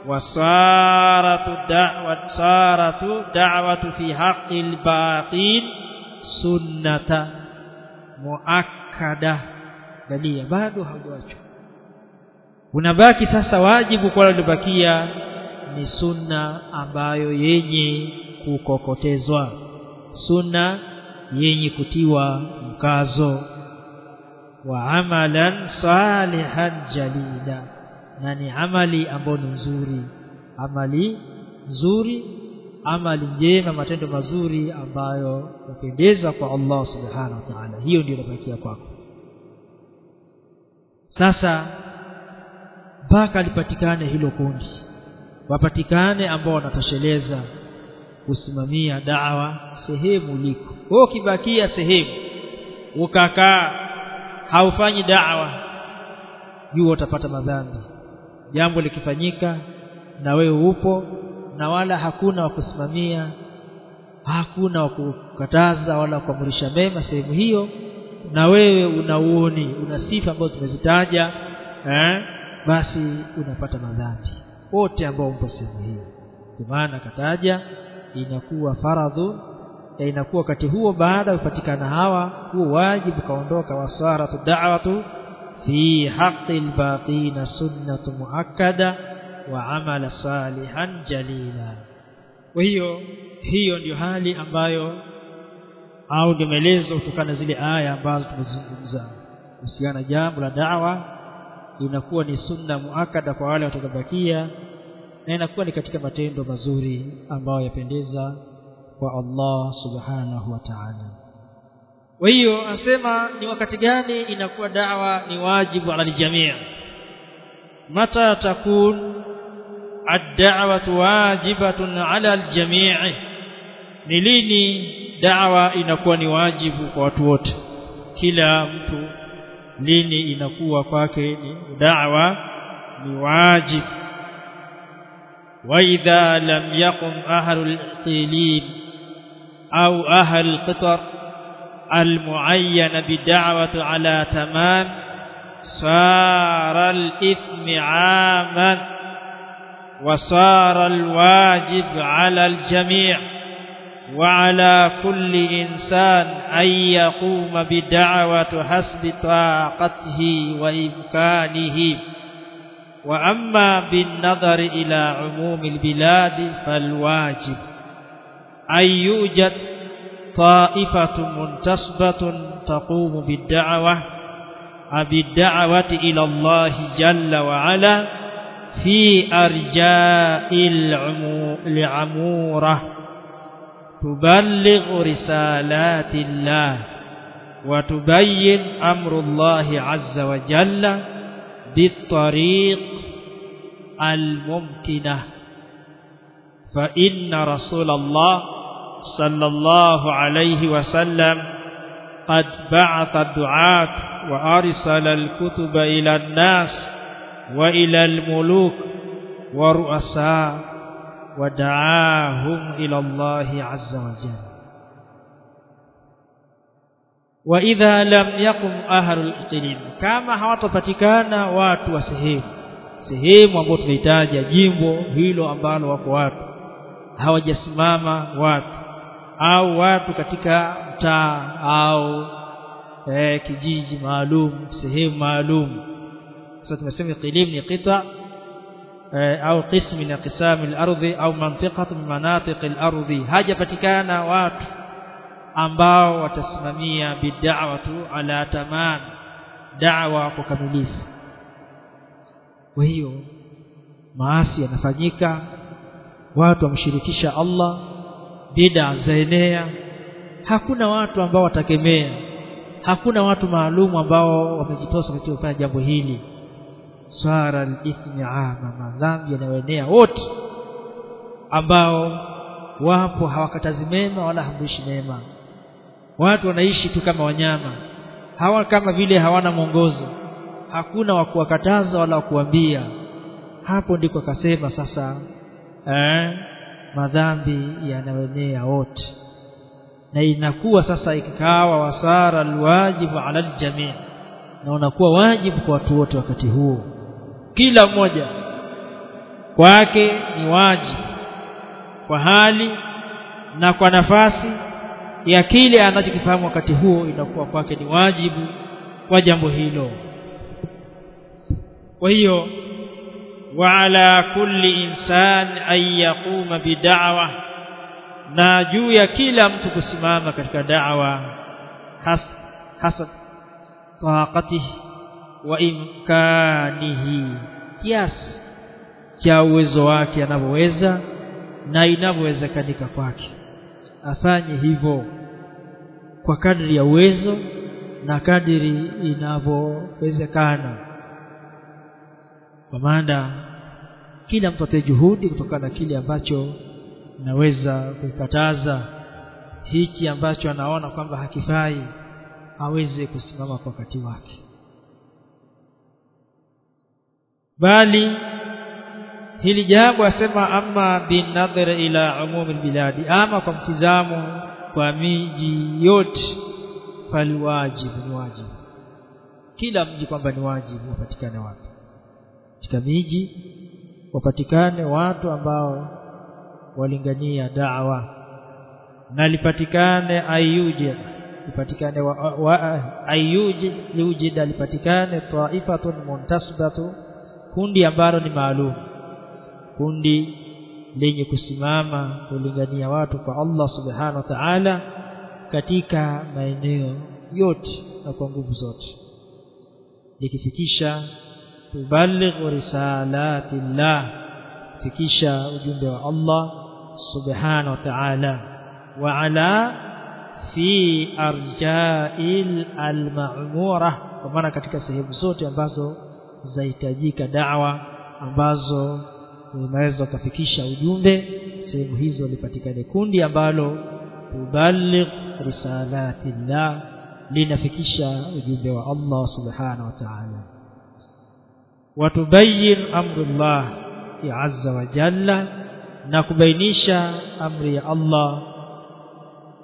Wasaratu da'wa saratu da'watu fi haqqil baqin sunnata muakkada. Galia bado haujawachwa. Unabaki sasa wajibu kwa waliobakia ni sunna ambayo yenye kukokotezwa. Sunna yenye kutiwa mkazo wa amalan salihan jalila na ni amali ambayo ni nzuri. Amali nzuri amali njema matendo mazuri ambayo yapendeza kwa Allah subhanahu wa ta'ala. Hiyo ndio inabakia kwako. Sasa mpaka lipatikane hilo kundi wapatikane ambao wanatosheleza kusimamia dawa sehemu liko. Wewe ukibakia sehemu ukakaa haufanyi dawa. Jua utapata madhambi. Jambo likifanyika na wewe upo na wala hakuna wakusimamia hakuna wakukataza wala kuamrisha mema sehemu hiyo na wewe unauoni una sifa ambazo tumezitaja eh basi unapata madhambi. Wote ambao mpo sehemu hiyo. Kwa maana kataja inakuwa faradhu ya inakuwa wakati huo baada ya kupatikana hawa huo wajibu kaondoka wasaratu da'watu fi haqqi albaqina sunnatu muakkada wa amala salihan jalila. Kwa hiyo hiyo ndiyo hali ambayo au ndio maelezo kutokana zile aya ambazo tumezungumza. Kuhusiana jambo la da'wa inakuwa ni sunna muakada kwa wale watakabakia na inakuwa ni katika matendo mazuri ambayo yapendeza kwa Allah subhanahu wa ta'ala. Kwa hiyo anasema ni wakati gani inakuwa da'wa ni wajibu ala jamii mata takun ad-da'watu wajibatun ala al-jamii ni lini da'wa inakuwa ni wajibu kwa watu wote? Kila mtu lini inakuwa kwake ni da'wa ni wajibu. Wa idha lam yaqum ahlul qilin أو أهل القطر المعين بدعوة على تمام صار الإثم عاما وصار الواجب على الجميع وعلى كل إنسان أن يقوم بدعوة حسب طاقته وإمكانه. وأما بالنظر إلى عموم البلاد فالواجب. أن يوجد طائفة منتصبة تقوم بالدعوة بالدعوة إلى الله جل وعلا في أرجاء العمورة. تبلغ رسالات الله وتبين أمر الله عز وجل بالطريق الممكنة. فإن رسول الله صلى الله عليه وسلم قد بعث الدعاة وأرسل الكتب إلى الناس وإلى الملوك ورؤساء ودعاهم إلى الله عز وجل. وإذا لم يقم أهل الإقليم كما hawatopatikana watu wa sehemu. Sehemu ambayo tunahitaji jimbo hilo ambalo wako watu. Hawajasimama watu. Au watu katika mtaa au e, kijiji maalum sehemu maalum. Sasa tumesema qilim ni qita e, au qism min aqsam al-ardhi au mantiqatu min manatiq al-ardhi hajapatikana watu ambao watasimamia bid'awatu ala tamam da'wa kwa kamilifu kwa hiyo maasi yanafanyika watu wamshirikisha Allah bid'a zaenea. Hakuna watu ambao watakemea hakuna watu maalumu ambao wamejitosa katika kufanya jambo hili. Swara al-ithmi ama madhambi yanayoenea wote ambao wapo hawakatazi mema wala hamrishi mema. Watu wanaishi tu kama wanyama. Hawa kama vile hawana mwongozo. Hakuna wa kuwakataza wala wa kuambia hapo ndiko akasema sasa eh, madhambi yanayoenea wote. Na inakuwa sasa ikawa wasara alwajibu ala aljamii na unakuwa wajibu kwa watu wote wakati huo. Kila mmoja kwake ni wajibu. Kwa hali na kwa nafasi ya kile anachokifahamu wakati huo inakuwa kwake ni wajibu kwa jambo hilo. Kwa hiyo وعلى كل إنسان أن يقوم بدعوة na juu ya kila mtu kusimama katika da'wa has, hasab taqatihi wa imkanihi kiasi cha uwezo wake anavyoweza na inavyowezekanika kwake afanye hivyo kwa kadri ya uwezo na kadri inavyowezekana kwa maana kila mtu atoe juhudi kutokana na kile ambacho naweza kukataza. Hichi ambacho anaona kwamba hakifai aweze kusimama kwa wakati wake. Bali hili jambo asema ama binadhara ila umumi biladi ama kwa mtizamo kwa miji yote faliwajibu ni wajibu. Kila mji kwamba ni wajibu upatikane watu katika miji wapatikane watu ambao walingania da'wa. Na lipatikane ayujid lipatikane wa, wa ayujid yujid lipatikane taifatun muntasibatu kundi ambalo ni maalum. Kundi lenye kusimama kulingania watu kwa Allah subhanahu wa ta'ala katika maeneo yote na kwa nguvu zote. Likifikisha tuballigh risalati llah fikisha ujumbe wa Allah subhanahu wa ta'ala. Wa ala fi arja'il alma'mura kwa maana katika sehemu zote ambazo zahitajika da'wa ambazo unaweza kufikisha ujumbe sehemu hizo lipatikane kundi ambalo tuballigh risalati llah linafikisha ujumbe wa Allah subhanahu wa ta'ala watubayyin amrullah azza wa jalla na kubainisha amri ya Allah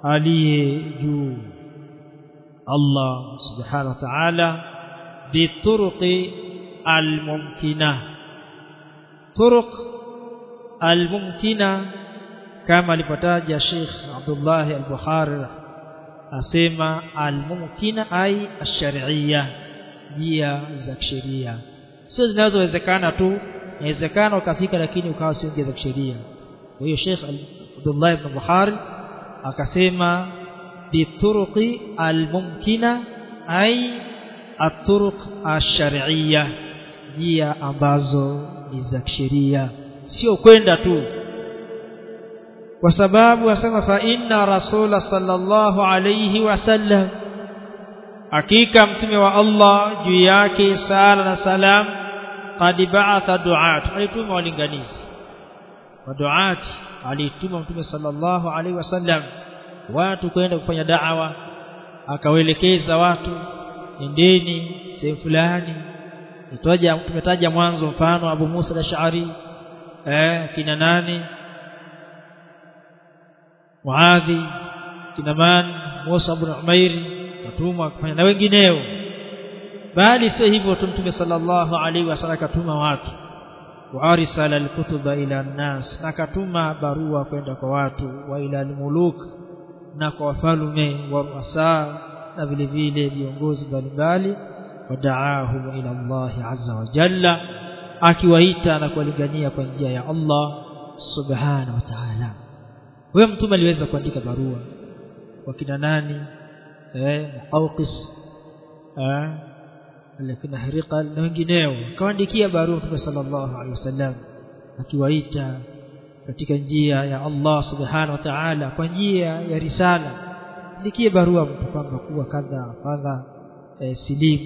aliye juu Allah subhanahu wa ta'ala bituruqi almumkina turuq almumkina kama alipotaja Sheikh Abdullah al-Bukhari asema almumkina ay ash-shar'iyya njia za kisheria sio zinazowezekana tu inawezekana ukafika lakini ukawa sio njia za kisheria. Kwa hiyo Sheikh Abdullah ibn Bukhari akasema bituruqi almumkina ay aturuq ash-shar'iyya. Njia ambazo ni za kisheria. Sio kwenda tu. Kwa sababu asema fa inna rasula sallallahu alayhi wasallam hakika mtume wa Allah juu yake sala na salam qad ba'atha du'at alituma walinganizi. Wa du'at alituma mtume sallallahu alaihi wasallam watu kwenda kufanya da'wa akawaelekeza watu endeni sehemu fulani. Nitaja tumetaja mwanzo mfano Abu Musa al-Ash'ari eh kina nani? Muadhi kina man? Musa ibn Umair katumwa kufanya na wengineo. Bali sio hivyo tu mtume sallallahu alaihi wasallam akatuma watu. Waarisala alkutuba ila nnas akatuma barua kwenda kwa watu wa ila almuluk na kwa wafalume wa masaa na vile vile viongozi mbalimbali. Wadaahum ila Allah azza wa jalla akiwaita na kuwalingania kwa njia ya Allah subhanahu wa ta'ala. Huyo mtume aliweza kuandika barua. Wakina nani eh Muqawqis eh lakini Hiriqal na wengineo kaandikia barua Mtume sallallahu alaihi wasallam. Akiwaita katika njia ya Allah subhanahu wa ta'ala kwa njia ya risala andikie barua mtu kwamba kuwa kadha kadha e, silim.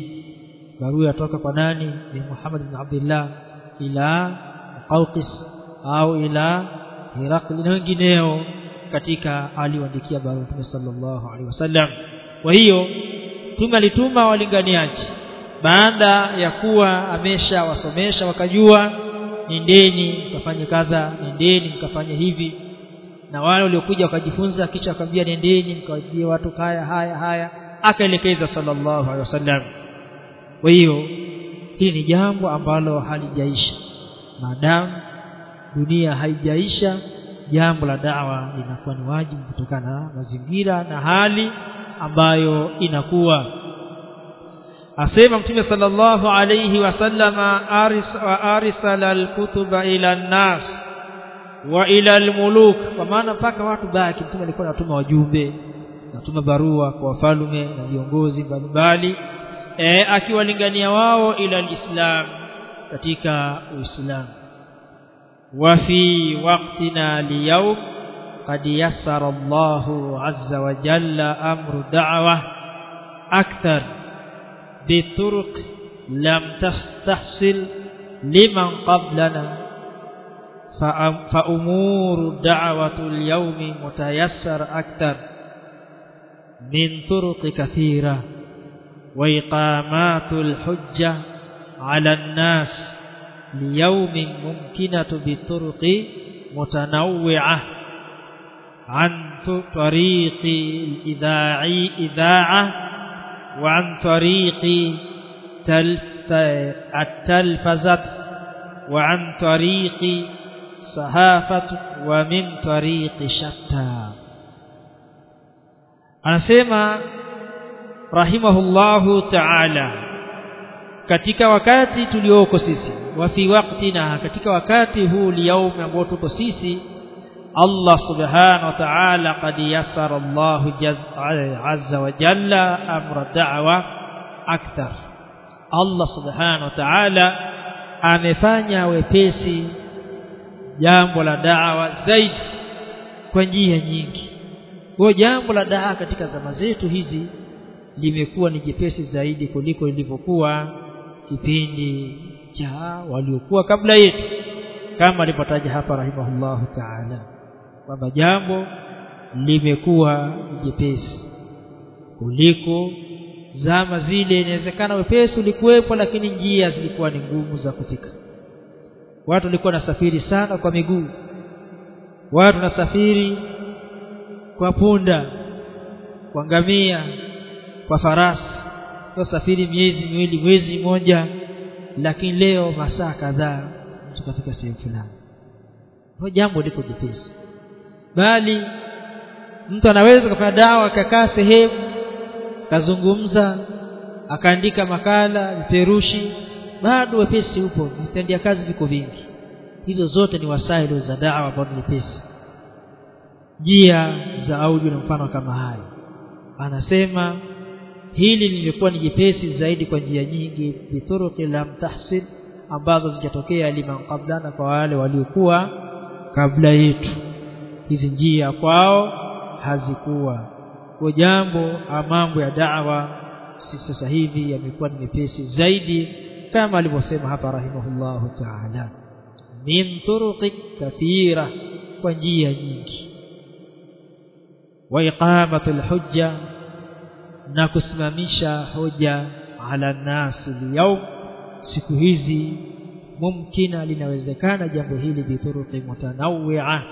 Barua yatoka kwa nani ni Muhammad bin Abdullah ila Qawqis au ila Hiraql na wengineo katika aliwaandikia barua Mtume sallallahu alaihi wasallam kwa hiyo Mtume alituma walinganiaji. Baada ya kuwa amesha wasomesha wakajua nendeni mkafanye kadha nendeni mkafanye hivi. Na wale waliokuja wakajifunza kisha akambia nendeni mkawajie watu haya haya haya. Akaelekeza sallallahu alaihi wasallam. Kwa hiyo hili ni jambo ambalo halijaisha. Maadamu dunia haijaisha jambo la dawa linakuwa ni wajibu kutokana na mazingira na hali ambayo inakuwa. Asema mtume sallallahu alayhi wasallama aris wa arsala alkutuba ila an-nas wa ila almuluk. Kwa maana mpaka watu baki mtume alikuwa anatuma wajumbe anatuma barua kwa wafalme na viongozi mbalimbali e, akiwalingania wao ila alislam katika uislamu. Wa fi waqtina liyawm قد يسر الله عز وجل أمر دعوة أكثر بطرق لم تستحصل لمن قبلنا. فأمور دعوة اليوم متيسر أكثر من طرق كثيرة. وإقامات الحجة على الناس ليوم ممكنة بطرق متنوعة. عن طريق الإذاعي إذاعة وعن طريق التلفزة وعن طريق صحافة ومن طريق شتى. أنا سيما رحمه الله تعالى katika وكاتي tulioko sisi وفي وقتنا waqtina وكاتي هو huu liyaumi ambao Allah subhanahu wa ta'ala qad yassara Allah azza wa jalla amra da'wa akthar. Allah subhanahu wa ta'ala amefanya wepesi jambo la da'wa zaidi kwa njia nyingi. Kwa jambo la daa katika zama zetu hizi limekuwa ni jepesi zaidi kuliko ilivyokuwa kipindi cha waliokuwa kabla yetu kama alipotaja hapa rahimahullahu ta'ala kwamba jambo limekuwa jepesi kuliko zama zile. Inawezekana wepesi ulikuwepo lakini njia zilikuwa ni ngumu za kufika. Watu walikuwa nasafiri sana kwa miguu. Watu nasafiri kwa punda kwa ngamia kwa farasi. Safiri miezi miwili mwezi mmoja lakini leo masaa kadhaa mtu katika sehemu fulani. Jambo liko jepesi bali mtu anaweza kufanya dawa akakaa sehemu kazungumza akaandika makala viperushi. Bado wepesi upo vitendea kazi viko vingi. Hizo zote ni wasaili za dawa ambao ni wepesi njia za audio na mfano kama hayo. Anasema hili lilikuwa ni jepesi zaidi kwa njia nyingi bituruki lam tahsin ambazo zijatokea liman qablana kwa wale waliokuwa kabla yetu hizi njia kwao hazikuwa. Kwa jambo mambo ya da'wa sasa hivi yamekuwa ni mepesi zaidi kama alivyosema hapa rahimahullahu ta'ala min turuqi kathira kwa njia nyingi. Wa iqamatul hujja na kusimamisha hoja ala nasi liyawm siku hizi mumkina linawezekana jambo hili bituruqi mutanawwi'a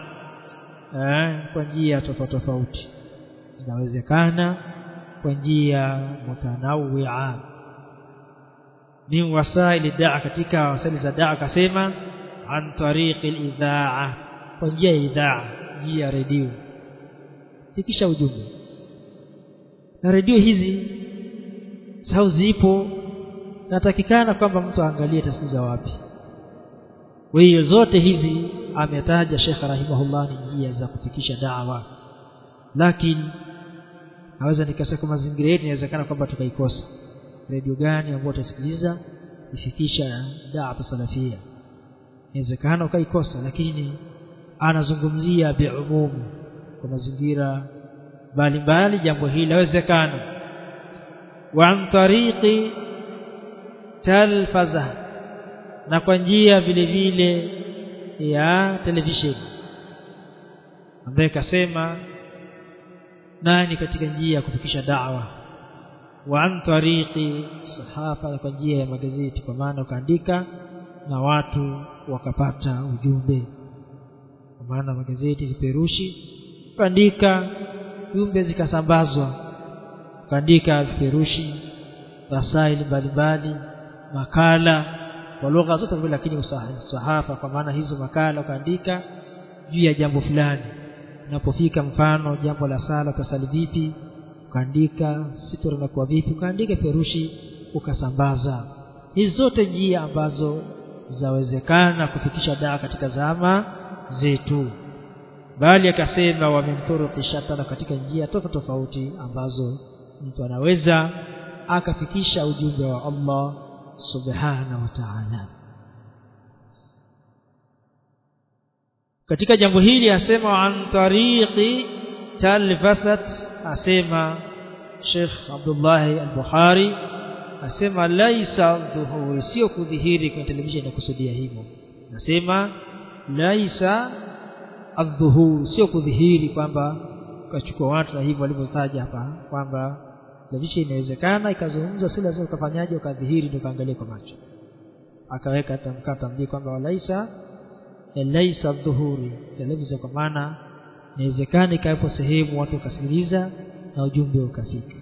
eh, kwa njia tofauti tofauti. Inawezekana kwa njia mutanawia min wasaili daa katika wasaili za daa akasema an tariqi al-idhaa. Kwa njia ya idhaa njia ya redio. Fikisha ujumbe. Na redio hizi sau zipo natakikana kwamba mtu aangalie tasikiza wapi kwa hiyo zote hizi ametaja Sheikh rahimahullah ni njia za kufikisha dawa. Lakini naweza nikasema kwa mazingira yetu inawezekana kwamba tukaikosa. Redio gani ambayo utasikiliza ifikisha dawa salafia? Inawezekana ukaikosa lakini anazungumzia biumumu kwa mazingira mbalimbali jambo hili lawezekana. Wa an tariqi talfaza na kwa njia vile vile ya televisheni. Ambaye kasema nani katika njia ya kufikisha da'wa? Wa an tariqi sahafa kwa njia ya magazeti kwa maana ukaandika na watu wakapata ujumbe. Kwa maana magazeti viperushi ukaandika jumbe zikasambazwa. Ukaandika viperushi rasaili mbalimbali makala kwa lugha zote vile lakini usahafa kwa maana hizo makala ukaandika juu ya jambo fulani. Unapofika mfano jambo la sala utasali vipi ukaandika sitora inakuwa vipi ukaandika ferushi ukasambaza. Hizi zote njia ambazo zawezekana kufikisha daa katika zama zetu. Bali akasema wamemturuki shatana katika njia tofauti tofauti ambazo mtu anaweza akafikisha ujumbe wa Allah subhanahu wa ta'ala. Katika jambo hili asema an tariqi talfasat asema Sheikh Abdullah al-Bukhari asema laisa dhuhuri sio kudhihiri kwenye televisheni na kusudia hivyo. Nasema laisa adhuhur sio kudhihiri kwamba kachukua watu na hivyo walivyotaja hapa kwamba television inawezekana ikazungumza si lazima ukafanyaje ukadhihiri ndio kaangalia kwa macho akaweka tamkata mbii kwamba walaisa laisa dhuhuri television kwa maana inawezekana ikawepo sehemu watu wakasikiliza na ujumbe ukafika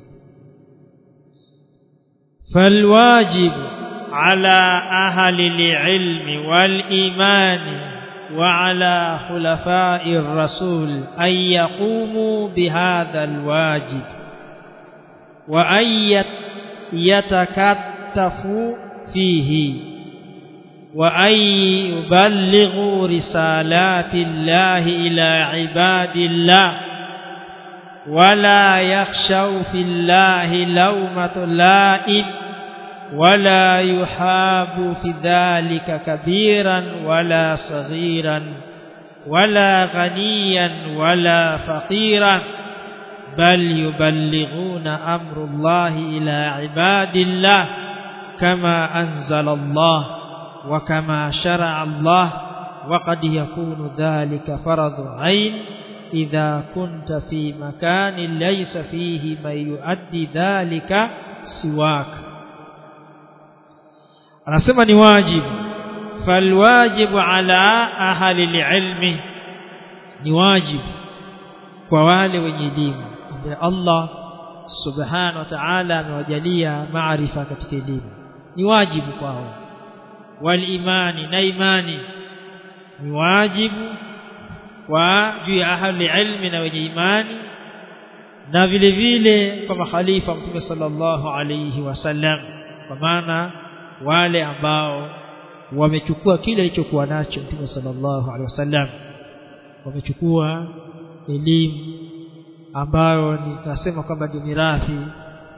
فالواجب على أهل العلم والإيمان وعلى خلفاء الرسول أن يقوموا بهذا الواجب وأن يتكتفوا فيه وأن يبلغوا رسالات الله إلى عباد الله ولا يخشوا في الله لومة لائم ولا يحاب في ذلك كبيرا ولا صغيرا ولا غنيا ولا فقيرا. بل يبلغون أمر الله إلى عباد الله كما أنزل الله وكما شرع الله وقد يكون ذلك فرض عين إذا كنت في مكان ليس فيه من يؤدي ذلك سواك. Anasema ni wajibu. Falwajibu ala ahli ilmi ni wajibu kwa wale wenye ambaye Allah subhanahu wa ta'ala amewajalia maarifa katika elimu. Ni wajibu kwao. Wal imani na imani. Ni wajibu kwa juu ya ahli ilmi na wenye imani. Na vile vile kwa makhalifa mtume sallallahu alayhi wasallam kwa maana wale ambao wamechukua kile alichokuwa nacho mtume sallallahu alayhi wasallam wamechukua elimu ambayo nitasema kwamba ni mirathi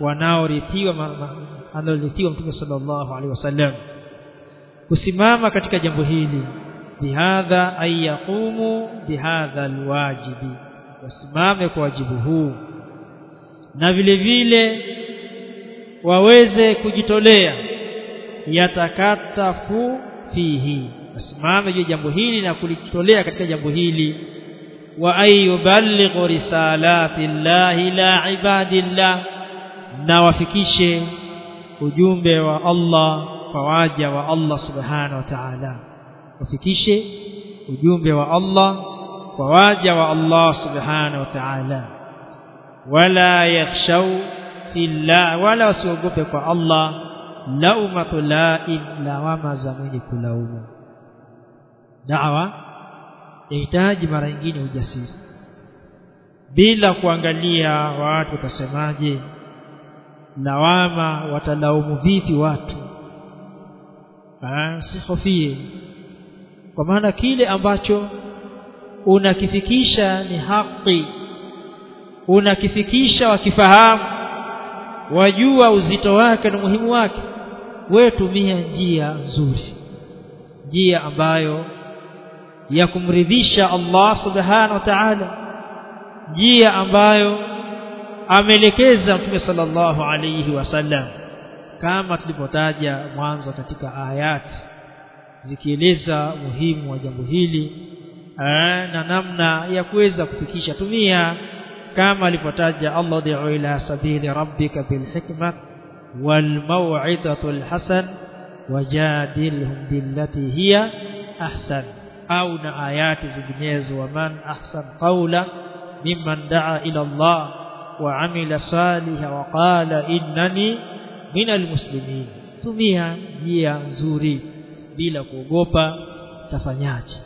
wanaorithiwa analorithiwa mtume sallallahu alaihi wasallam. Kusimama katika jambo hili bihadha ay yaqumu bihadha alwajibi. Wasimame kwa wajibu huu. Na vile vile waweze kujitolea yatakatafu fihi. Wasimame juu jambo hili na kulijitolea katika jambo hili وأن يبلغ رسالات الله إلى عباد الله. نوافكيش وجنب الله فواجع الله سبحانه وتعالى. وفكيش وجنب الله فواجع الله سبحانه وتعالى. ولا يخشوا في الله ولا سوقفك الله لومة لا إلا وما زميلك لوم. دعوة. Yahitaji mara nyingine ujasiri. Bila kuangalia watu watasemaje lawama watalaumu vipi watu? Sihofie. Kwa maana kile ambacho unakifikisha ni haki. Unakifikisha wakifahamu. Wajua uzito wake na umuhimu wake. Wewe tumia njia nzuri. Njia ambayo ya kumridhisha Allah subhanahu wa ta'ala njia ambayo ameelekeza Mtume sallallahu alayhi wasallam kama tulivyotaja mwanzo katika ayati zikieleza muhimu wa jambo hili na namna ya kuweza kufikisha tumia kama alipotaja Allah da'u ila sabili rabbika bil hikma wal maw'idhatul hasan wajadilhum billati hiya ahsan au na ayati zinginezo. Wa man ahsan qawla mimman da'a ila Allah wa amila saliha wa qala innani minal muslimin. Tumia njia nzuri bila kuogopa tafanyaje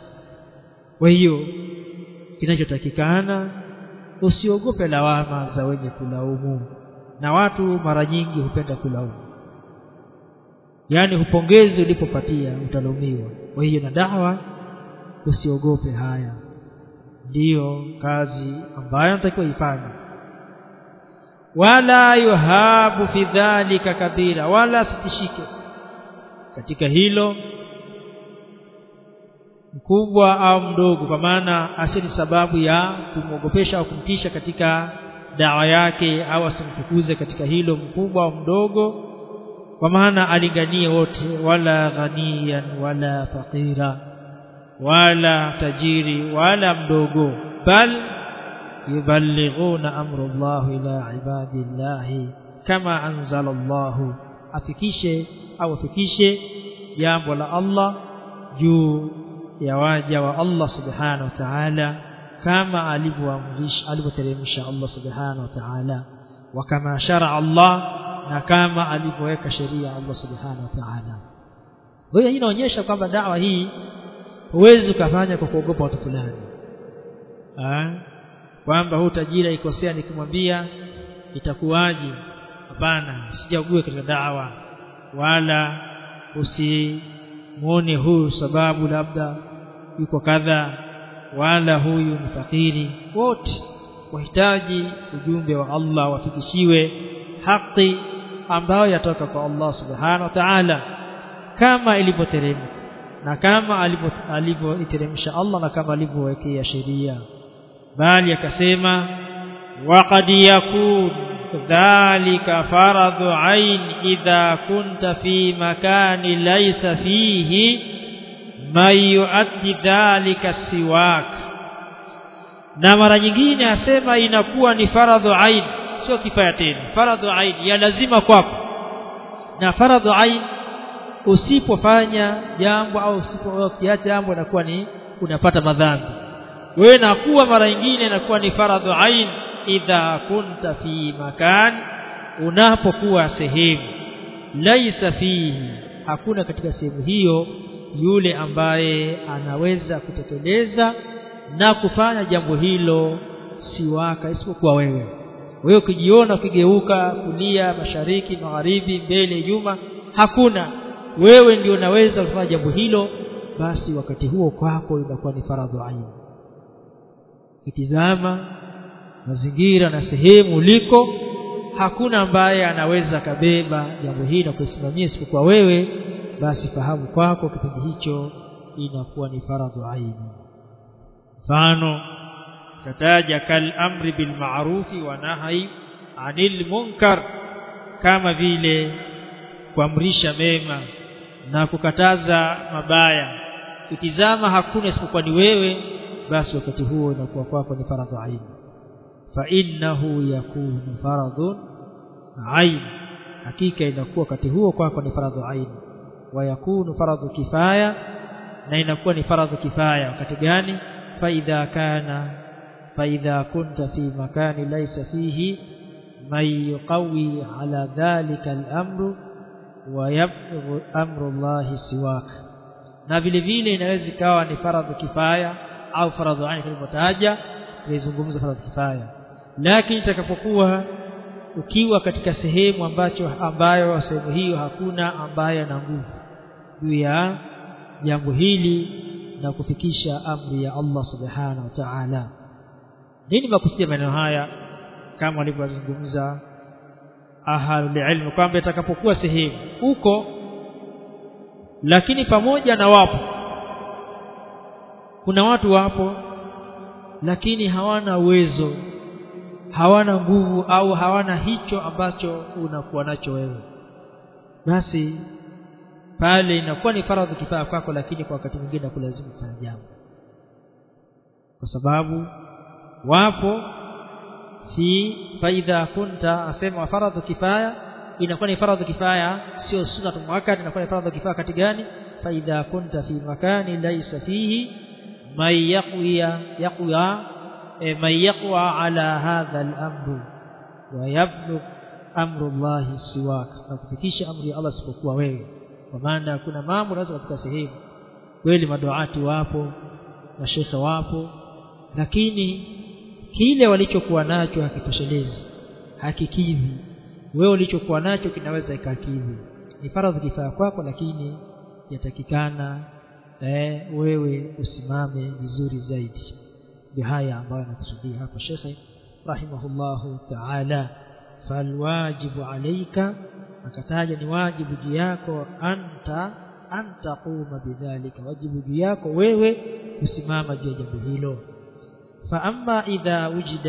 kwa hiyo kinachotakikana usiogope lawama za wenye kulaumu. Na watu mara nyingi hupenda kulaumu. Yani hupongezi ulipopatia utalaumiwa. Kwa hiyo na dawa usiogope haya. Ndiyo kazi ambayo natakiwa ifanye. Wala yuhabu fi dhalika kabira wala sitishike. Katika hilo mkubwa au mdogo kwa maana asili sababu ya kumwogopesha au kumtisha katika dawa yake au asimtukuze katika hilo mkubwa au mdogo kwa maana alinganie wote wala ghaniyan wala faqira wala tajiri wala mdogo bal yuballighuna amru Allah ila ibadillahi kama anzala Allah afikishe au afikishe jambo la Allah juu ya waja wa Allah subhanahu wa ta'ala kama alivyoamrisha alivyoteremsha Allah subhanahu wa ta'ala wa kama shara Allah na kama alivyoweka sheria Allah subhanahu wa ta'ala kwa hiyo inaonyesha kwamba dawa hii huwezi ukafanya kwa kuogopa watu fulani. Kwamba huu tajira ikosea nikimwambia itakuwaje? Hapana usijague katika dawa. Wala usimuone huyu sababu labda yuko kadha wala huyu ni fakiri. Wote wahitaji ujumbe wa Allah wafikishiwe haki ambayo yatoka kwa Allah subhanahu wa ta'ala kama ilivyoteremka na kama alivyoiteremsha Allah na kama alivyowekea sheria. Bali akasema waqad yakun dhalika faradhu ain idha kunta fi makani laysa fihi man yuaddi dhalika siwak. Na mara nyingine asema inakuwa ni faradhu ain sio kifaya tena. Faradhu ain ya lazima kwako. Na faradhu ain usipofanya jambo au usipokiacha jambo inakuwa ni unapata madhambi. Wewe nakuwa mara nyingine inakuwa ni faradhu ain idha kunta fi makan unapokuwa sehemu. Laisa fihi hakuna katika sehemu hiyo yule ambaye anaweza kutekeleza na kufanya jambo hilo siwaka isipokuwa wewe. Wewe ukijiona ukigeuka kulia mashariki magharibi mbele nyuma hakuna wewe ndio unaweza kufanya jambo hilo basi wakati huo kwako inakuwa ni faradhu aini kitizama mazingira na sehemu uliko hakuna ambaye anaweza kabeba jambo hili na kusimamia isipokuwa wewe basi fahamu kwako kipindi hicho inakuwa ni faradhu aini mfano tataja kal amri bil ma'rufi wa nahyi anil munkar kama vile kuamrisha mema na kukataza mabaya. Kitizama hakuna isipokuwa ni wewe basi wakati huo inakuwa kwako ni faradhu aini fa innahu yakunu faradhun ain. Hakika inakuwa wakati huo kwako ni faradhu aini wa yakunu faradhu kifaya na inakuwa ni faradhu kifaya. Wakati gani? Fa idha kana fa idha kunta fi makani laysa fihi man yuqawi ala dhalika al-amru wa yafdhu amru Allah siwak. Na vile vile inaweza ikawa ni faradhu kifaya au faradhu ain tulivyotaja tulizungumza faradhu kifaya. Lakini itakapokuwa ukiwa katika sehemu ambacho ambayo sehemu hiyo hakuna ambaye ana nguvu juu ya jambo hili na kufikisha amri ya Allah subhanahu wa ta'ala. Nini ya maneno haya? Kama walivyozungumza ahlul ilmu kwamba itakapokuwa sehemu huko lakini pamoja na wapo. Kuna watu wapo lakini hawana uwezo hawana nguvu au hawana hicho ambacho unakuwa nacho wewe. Basi pale inakuwa ni faradhi kifaa kwako lakini kwa wakati mwingine kulazimu kufanya jambo. Kwa sababu wapo fi faidha kunta asema faradhu kifaya inakuwa ni faradhu kifaya sio sunna muakkad inakuwa ni faradhu kifaya kati gani faidha kunta fi makani laysa fihi may yaqwiya yaqwa man yaqwa ala hadha al-amru wa yablugh amru Allah siwak na kufikisha amri Allah sipokuwa wewe kwa maana kuna mambo unaweza katika sehemu kweli maduati wapo mashekhe wapo lakini kile walichokuwa nacho hakitoshelezi hakikidhi. Wewe ulichokuwa nacho kinaweza ikakidhi. Ni faradhi kifaa kwako lakini yatakikana eh, wewe usimame vizuri zaidi. Ndio haya ambayo anakusudia hapa shekhe rahimahullahu ta'ala. Falwajibu alaika akataja ni wajibu juu yako anta antaquma bidhalika. Wajibu juu yako wewe kusimama juu ya jambo hilo fa إذا وجد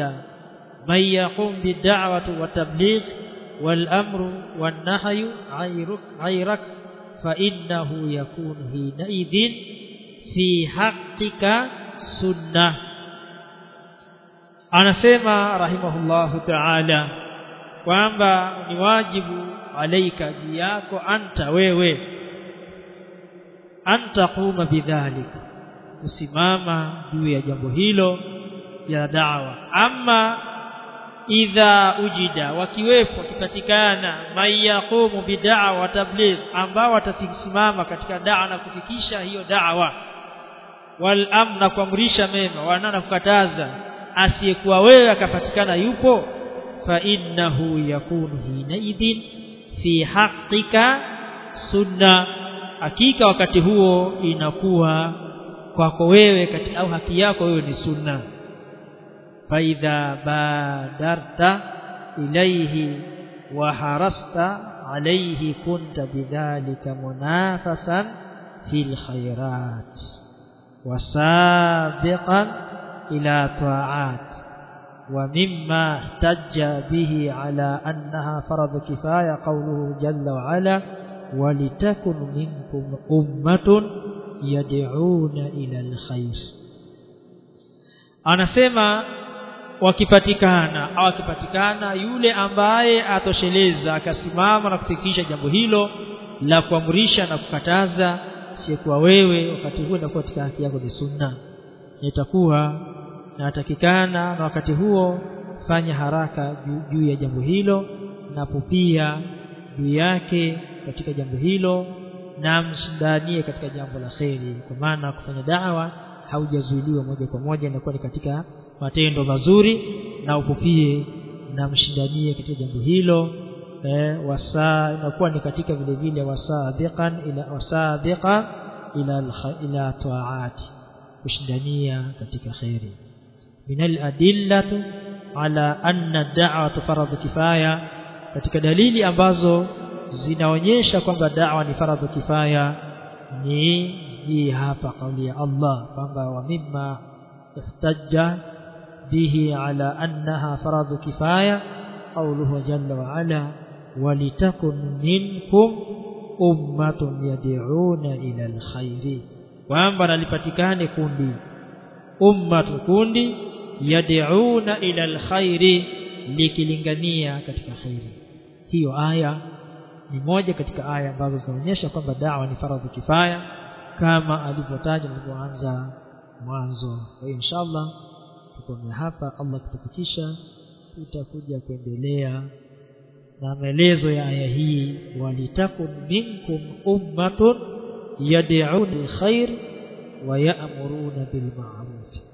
من يقوم yaqum والتبليغ والأمر والنهي غيرك, غيرك wan يكون حينئذ في حقك sunnah. Anasema rahimahullahu ta'ala kwamba ni wajibu alaika juu yako anta wewe anta quma bidhalika kusimama juu ya jambo hilo ya dawa. Ama idha ujida wakiwepo wakipatikana mayaqumu bid'a wa tabligh ambao watasimama katika da'a na kufikisha hiyo dawa. Wal amna kuamrisha mema wanana kukataza asiyekuwa wewe akapatikana yupo fa innahu yakunu hinaidhin fi haqqika sunna. Hakika wakati huo inakuwa kwako wewe katika au haki yako wewe ni sunna فإذا بادرت إليه وحرصت عليه كنت بذلك منافسا في الخيرات وسابقا إلى طاعات ومما احتج به على أنها فرض كفاية قوله جل وعلا ولتكن منكم أمة يدعون إلى الخير. anasema wakipatikana au akipatikana yule ambaye atosheleza akasimama na kufikisha jambo hilo la kuamrisha na kukataza siyekuwa wewe wakati huo ndio katika haki yako ni sunna. Itakuwa natakikana na wakati huo fanya haraka juu ya jambo hilo na pupia juu yake katika jambo hilo na mshindanie katika jambo la kheri. Kwa maana kufanya dawa haujazuiliwa moja kwa moja inakuwa ni katika matendo mazuri na upupie na mshindanie katika jambo hilo. Eh, wasaa inakuwa ni katika vile vile wasadhiqan ila wasadhiqa ila ila taati kushindania katika khairi min aladillatu ala anna da'watu faradhu kifaya katika dalili ambazo zinaonyesha kwamba da'wa ni faradhu kifaya ni hii hapa kauli ya Allah kwamba wa mimma ihtajja bihi على annaha faradhu kifaya قوله جل وعلا ولتكن منكم ummatun yad'una ila alkhairi kwamba nalipatikane kundi ummatu kundi yad'una ila alkhairi likilingania katika khairi hiyo aya ni moja katika aya ambazo zinaonyesha kwamba dawa ni faradhi kifaya kama alivyotaja nilipoanza mwanzo. Kwa hiyo inshallah tukomea hapa Allah kutufikisha tutakuja kuendelea na maelezo ya aya hii. Walitakun minkum ummatun yad'un khair wa ya'muruna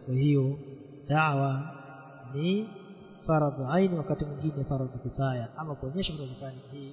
kwa hiyo da'wa ni faradhu aini wakati mwingine faradhu kifaya. Ama kuonyesha faradhu kifaya hii